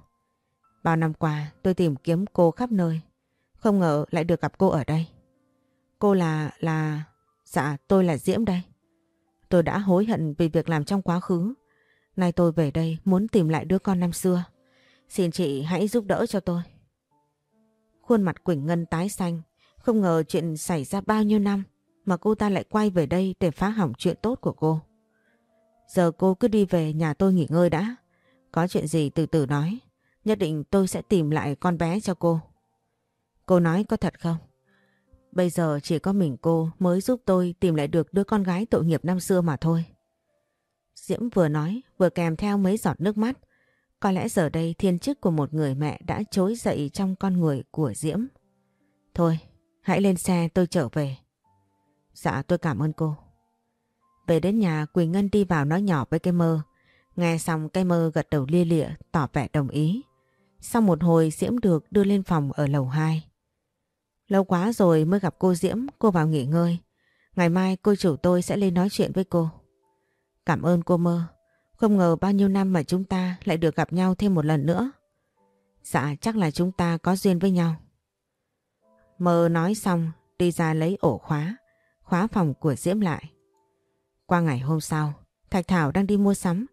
Bao năm qua tôi tìm kiếm cô khắp nơi. Không ngờ lại được gặp cô ở đây. Cô là... là... Dạ tôi là Diễm đây. Tôi đã hối hận vì việc làm trong quá khứ. Nay tôi về đây muốn tìm lại đứa con năm xưa. Xin chị hãy giúp đỡ cho tôi. Khuôn mặt Quỳnh Ngân tái xanh. Không ngờ chuyện xảy ra bao nhiêu năm mà cô ta lại quay về đây để phá hỏng chuyện tốt của cô. Giờ cô cứ đi về nhà tôi nghỉ ngơi đã. Có chuyện gì từ từ nói. Nhất định tôi sẽ tìm lại con bé cho cô. Cô nói có thật không? Bây giờ chỉ có mình cô mới giúp tôi tìm lại được đứa con gái tội nghiệp năm xưa mà thôi. Diễm vừa nói, vừa kèm theo mấy giọt nước mắt. Có lẽ giờ đây thiên chức của một người mẹ đã trỗi dậy trong con người của Diễm. Thôi, hãy lên xe tôi trở về. Dạ tôi cảm ơn cô. Về đến nhà Quỳnh Ngân đi vào nói nhỏ với cây mơ. Nghe xong cây mơ gật đầu lia lịa tỏ vẻ đồng ý. Sau một hồi Diễm được đưa lên phòng ở lầu 2. Lâu quá rồi mới gặp cô Diễm, cô vào nghỉ ngơi. Ngày mai cô chủ tôi sẽ lên nói chuyện với cô. Cảm ơn cô mơ. Không ngờ bao nhiêu năm mà chúng ta lại được gặp nhau thêm một lần nữa. Dạ chắc là chúng ta có duyên với nhau. Mơ nói xong đi ra lấy ổ khóa, khóa phòng của Diễm lại. Qua ngày hôm sau, Thạch Thảo đang đi mua sắm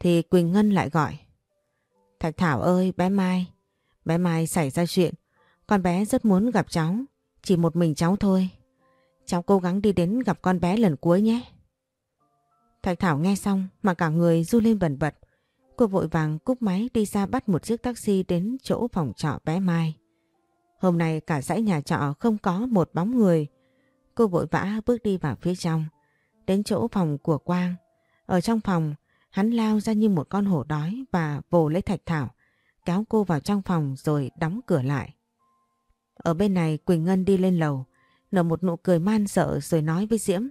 thì Quỳnh Ngân lại gọi. Thạch Thảo ơi bé Mai, bé Mai xảy ra chuyện, con bé rất muốn gặp cháu, chỉ một mình cháu thôi. Cháu cố gắng đi đến gặp con bé lần cuối nhé. Thạch Thảo nghe xong mà cả người du lên bẩn bật. Cô vội vàng cúp máy đi ra bắt một chiếc taxi đến chỗ phòng trọ bé Mai. Hôm nay cả dãy nhà trọ không có một bóng người. Cô vội vã bước đi vào phía trong. Đến chỗ phòng của Quang. Ở trong phòng, hắn lao ra như một con hổ đói và vồ lấy Thạch Thảo. Kéo cô vào trong phòng rồi đóng cửa lại. Ở bên này Quỳnh Ngân đi lên lầu. Nở một nụ cười man sợ rồi nói với Diễm.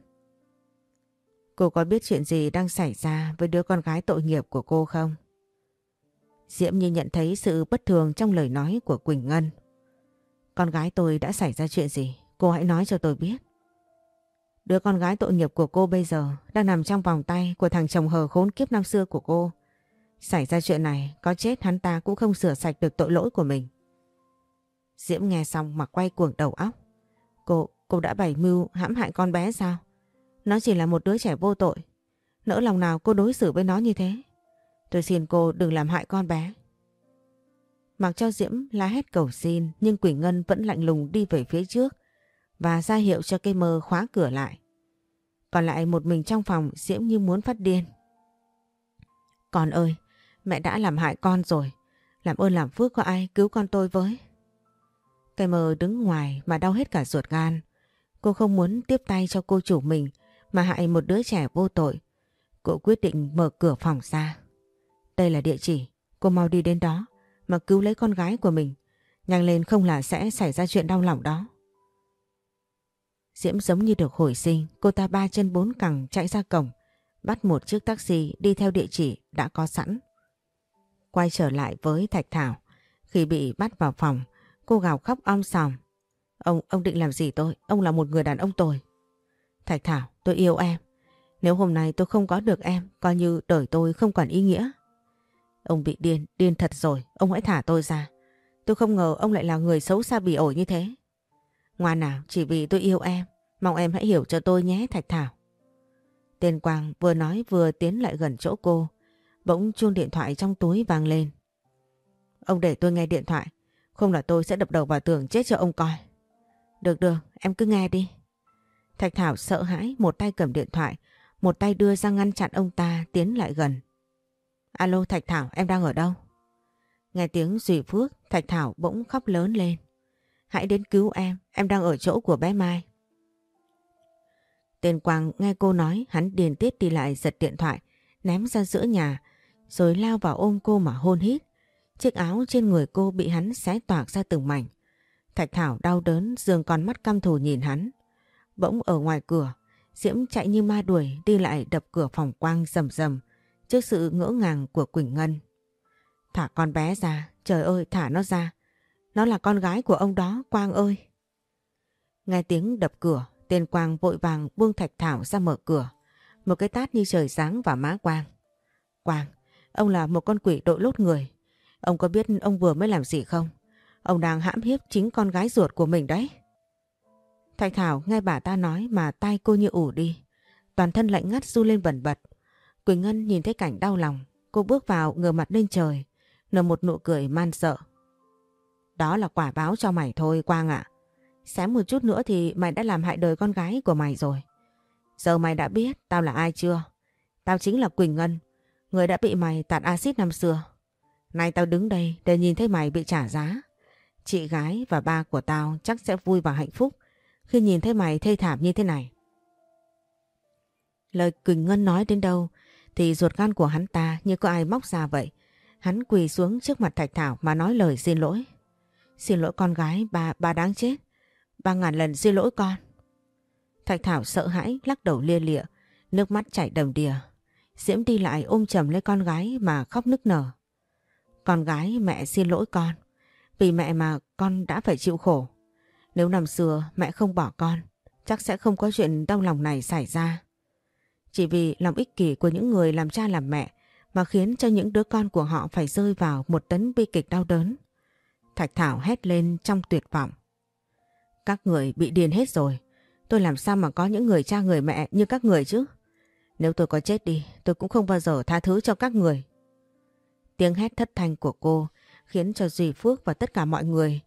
Cô có biết chuyện gì đang xảy ra với đứa con gái tội nghiệp của cô không? Diễm như nhận thấy sự bất thường trong lời nói của Quỳnh Ngân. Con gái tôi đã xảy ra chuyện gì? Cô hãy nói cho tôi biết. Đứa con gái tội nghiệp của cô bây giờ đang nằm trong vòng tay của thằng chồng hờ khốn kiếp năm xưa của cô. Xảy ra chuyện này, có chết hắn ta cũng không sửa sạch được tội lỗi của mình. Diễm nghe xong mà quay cuồng đầu óc. Cô, cô đã bày mưu hãm hại con bé sao? Nó chỉ là một đứa trẻ vô tội. Nỡ lòng nào cô đối xử với nó như thế? Tôi xin cô đừng làm hại con bé. Mặc cho Diễm la hét cầu xin nhưng Quỳnh Ngân vẫn lạnh lùng đi về phía trước và ra hiệu cho cây mơ khóa cửa lại. Còn lại một mình trong phòng Diễm như muốn phát điên. Con ơi, mẹ đã làm hại con rồi. Làm ơn làm phước có ai cứu con tôi với. Cây mơ đứng ngoài mà đau hết cả ruột gan. Cô không muốn tiếp tay cho cô chủ mình mà hại một đứa trẻ vô tội. Cô quyết định mở cửa phòng ra. Đây là địa chỉ, cô mau đi đến đó mà cứu lấy con gái của mình. Nhanh lên không là sẽ xảy ra chuyện đau lòng đó. Diễm giống như được hồi sinh, cô ta ba chân bốn cẳng chạy ra cổng, bắt một chiếc taxi đi theo địa chỉ đã có sẵn. Quay trở lại với Thạch Thảo, khi bị bắt vào phòng, cô gào khóc om sòm. Ông, ông định làm gì tôi? Ông là một người đàn ông tồi. Thạch Thảo, tôi yêu em. Nếu hôm nay tôi không có được em, coi như đời tôi không còn ý nghĩa. Ông bị điên, điên thật rồi, ông hãy thả tôi ra. Tôi không ngờ ông lại là người xấu xa bỉ ổi như thế. Ngoan nào, chỉ vì tôi yêu em, mong em hãy hiểu cho tôi nhé Thạch Thảo. Tên Quang vừa nói vừa tiến lại gần chỗ cô, bỗng chuông điện thoại trong túi vang lên. Ông để tôi nghe điện thoại, không là tôi sẽ đập đầu vào tường chết cho ông coi. Được được, em cứ nghe đi. Thạch Thảo sợ hãi một tay cầm điện thoại, một tay đưa ra ngăn chặn ông ta tiến lại gần. Alo Thạch Thảo em đang ở đâu? Nghe tiếng Duy Phước, Thạch Thảo bỗng khóc lớn lên. Hãy đến cứu em, em đang ở chỗ của bé Mai. Tên Quang nghe cô nói hắn điền tiết đi lại giật điện thoại, ném ra giữa nhà, rồi lao vào ôm cô mà hôn hít. Chiếc áo trên người cô bị hắn xé toạc ra từng mảnh. Thạch Thảo đau đớn dường con mắt căm thù nhìn hắn. Bỗng ở ngoài cửa, Diễm chạy như ma đuổi đi lại đập cửa phòng Quang rầm rầm trước sự ngỡ ngàng của Quỳnh Ngân. Thả con bé ra, trời ơi thả nó ra. Nó là con gái của ông đó, Quang ơi. Nghe tiếng đập cửa, tên Quang vội vàng buông Thạch Thảo ra mở cửa. Một cái tát như trời sáng vào má Quang. Quang, ông là một con quỷ đội lốt người. Ông có biết ông vừa mới làm gì không? Ông đang hãm hiếp chính con gái ruột của mình đấy. Thạch Thảo nghe bà ta nói mà tai cô như ủ đi. Toàn thân lạnh ngắt du lên bẩn bật. Quỳnh Ngân nhìn thấy cảnh đau lòng. Cô bước vào ngửa mặt lên trời. Nở một nụ cười man sợ. Đó là quả báo cho mày thôi, Quang ạ. Xém một chút nữa thì mày đã làm hại đời con gái của mày rồi. Giờ mày đã biết tao là ai chưa? Tao chính là Quỳnh Ngân. Người đã bị mày tạt axit năm xưa. Nay tao đứng đây để nhìn thấy mày bị trả giá. Chị gái và ba của tao chắc sẽ vui và hạnh phúc khi nhìn thấy mày thê thảm như thế này. Lời Quỳnh Ngân nói đến đâu thì ruột gan của hắn ta như có ai móc ra vậy. Hắn quỳ xuống trước mặt Thạch Thảo mà nói lời xin lỗi. Xin lỗi con gái, bà, bà đáng chết. Ba ngàn lần xin lỗi con. Thạch Thảo sợ hãi lắc đầu lia lịa, nước mắt chảy đầm đìa. Diễm đi lại ôm chầm lấy con gái mà khóc nức nở. Con gái mẹ xin lỗi con. Vì mẹ mà con đã phải chịu khổ. Nếu năm xưa mẹ không bỏ con, chắc sẽ không có chuyện đau lòng này xảy ra. Chỉ vì lòng ích kỷ của những người làm cha làm mẹ mà khiến cho những đứa con của họ phải rơi vào một tấn bi kịch đau đớn. Thạch Thảo hét lên trong tuyệt vọng. Các người bị điên hết rồi. Tôi làm sao mà có những người cha người mẹ như các người chứ? Nếu tôi có chết đi, tôi cũng không bao giờ tha thứ cho các người. Tiếng hét thất thanh của cô khiến cho Duy Phước và tất cả mọi người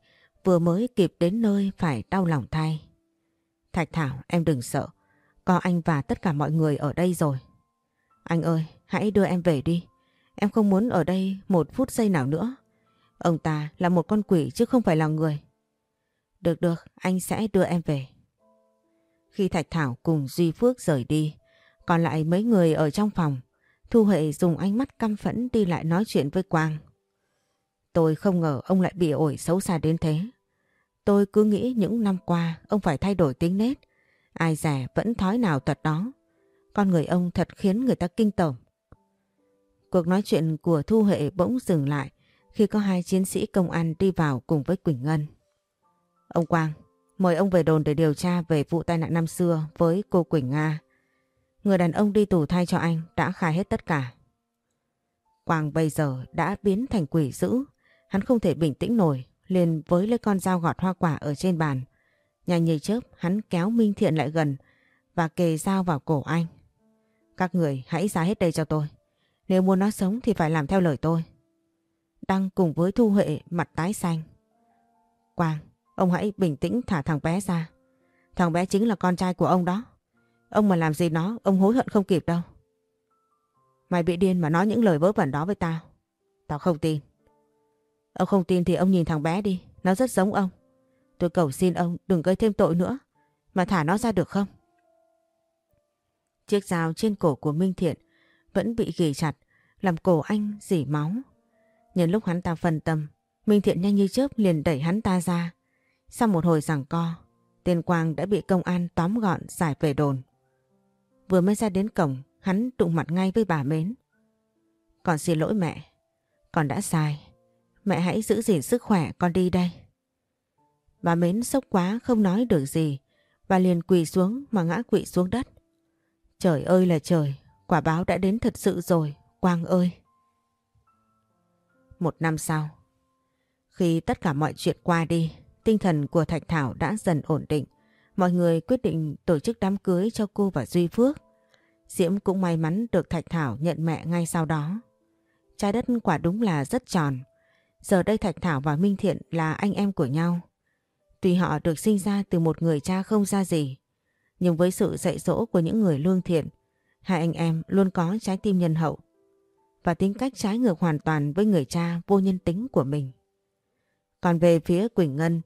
vừa mới kịp đến nơi phải đau lòng thay. Thạch Thảo em đừng sợ, có anh và tất cả mọi người ở đây rồi. Anh ơi, hãy đưa em về đi. Em không muốn ở đây một phút giây nào nữa. Ông ta là một con quỷ chứ không phải là người. Được được, anh sẽ đưa em về. Khi Thạch Thảo cùng Duy Phước rời đi, còn lại mấy người ở trong phòng, Thu Huệ dùng ánh mắt căm phẫn đi lại nói chuyện với Quang. Tôi không ngờ ông lại bị ổi xấu xa đến thế. Tôi cứ nghĩ những năm qua ông phải thay đổi tính nết. Ai rẻ vẫn thói nào tật đó. Con người ông thật khiến người ta kinh tởm. Cuộc nói chuyện của Thu Hệ bỗng dừng lại khi có hai chiến sĩ công an đi vào cùng với Quỳnh Ngân. Ông Quang, mời ông về đồn để điều tra về vụ tai nạn năm xưa với cô Quỳnh Nga. Người đàn ông đi tù thay cho anh đã khai hết tất cả. Quang bây giờ đã biến thành quỷ dữ. Hắn không thể bình tĩnh nổi, liền với lấy con dao gọt hoa quả ở trên bàn. Nhanh như chớp, hắn kéo Minh Thiện lại gần và kề dao vào cổ anh. Các người hãy ra hết đây cho tôi. Nếu muốn nó sống thì phải làm theo lời tôi. Đăng cùng với Thu Huệ mặt tái xanh. Quang, ông hãy bình tĩnh thả thằng bé ra. Thằng bé chính là con trai của ông đó. Ông mà làm gì nó, ông hối hận không kịp đâu. Mày bị điên mà nói những lời vớ vẩn đó với tao. Tao không tin. Ông không tin thì ông nhìn thằng bé đi, nó rất giống ông. Tôi cầu xin ông đừng gây thêm tội nữa, mà thả nó ra được không? Chiếc dao trên cổ của Minh Thiện vẫn bị ghì chặt, làm cổ anh dỉ máu. Nhân lúc hắn ta phân tâm, Minh Thiện nhanh như chớp liền đẩy hắn ta ra. Sau một hồi giằng co, tên Quang đã bị công an tóm gọn giải về đồn. Vừa mới ra đến cổng, hắn đụng mặt ngay với bà Mến. còn xin lỗi mẹ, con đã sai. Mẹ hãy giữ gìn sức khỏe con đi đây. Bà Mến sốc quá không nói được gì và liền quỳ xuống mà ngã quỵ xuống đất. Trời ơi là trời, quả báo đã đến thật sự rồi, Quang ơi. Một năm sau, khi tất cả mọi chuyện qua đi, tinh thần của Thạch Thảo đã dần ổn định. Mọi người quyết định tổ chức đám cưới cho cô và Duy Phước. Diễm cũng may mắn được Thạch Thảo nhận mẹ ngay sau đó. Trái đất quả đúng là rất tròn. Giờ đây Thạch Thảo và Minh Thiện là anh em của nhau. Tuy họ được sinh ra từ một người cha không ra gì, nhưng với sự dạy dỗ của những người lương thiện, hai anh em luôn có trái tim nhân hậu và tính cách trái ngược hoàn toàn với người cha vô nhân tính của mình. Còn về phía Quỳnh Ngân,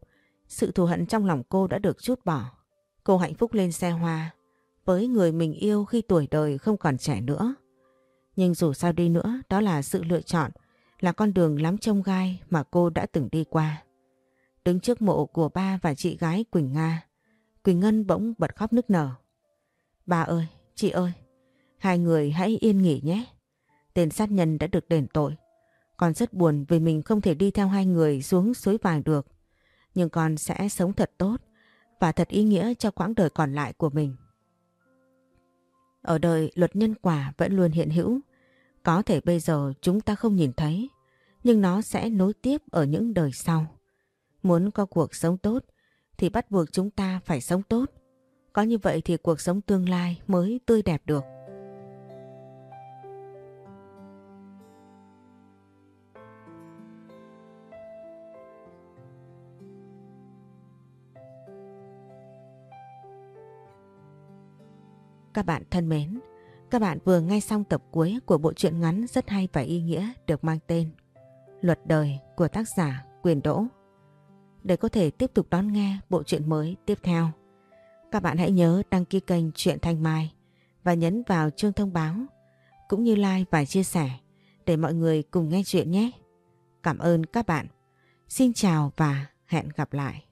sự thù hận trong lòng cô đã được chút bỏ. Cô hạnh phúc lên xe hoa với người mình yêu khi tuổi đời không còn trẻ nữa. Nhưng dù sao đi nữa, đó là sự lựa chọn, là con đường lắm trông gai mà cô đã từng đi qua. Đứng trước mộ của ba và chị gái Quỳnh Nga, Quỳnh Ngân bỗng bật khóc nức nở. Ba ơi, chị ơi, hai người hãy yên nghỉ nhé. Tên sát nhân đã được đền tội. Con rất buồn vì mình không thể đi theo hai người xuống suối vàng được. Nhưng con sẽ sống thật tốt và thật ý nghĩa cho quãng đời còn lại của mình. Ở đời luật nhân quả vẫn luôn hiện hữu. Có thể bây giờ chúng ta không nhìn thấy, nhưng nó sẽ nối tiếp ở những đời sau. Muốn có cuộc sống tốt thì bắt buộc chúng ta phải sống tốt. Có như vậy thì cuộc sống tương lai mới tươi đẹp được. Các bạn thân mến, các bạn vừa nghe xong tập cuối của bộ truyện ngắn rất hay và ý nghĩa được mang tên Luật đời của tác giả Quyền Đỗ. Để có thể tiếp tục đón nghe bộ truyện mới tiếp theo, các bạn hãy nhớ đăng ký kênh Truyện Thanh Mai và nhấn vào chuông thông báo cũng như like và chia sẻ để mọi người cùng nghe chuyện nhé. Cảm ơn các bạn. Xin chào và hẹn gặp lại.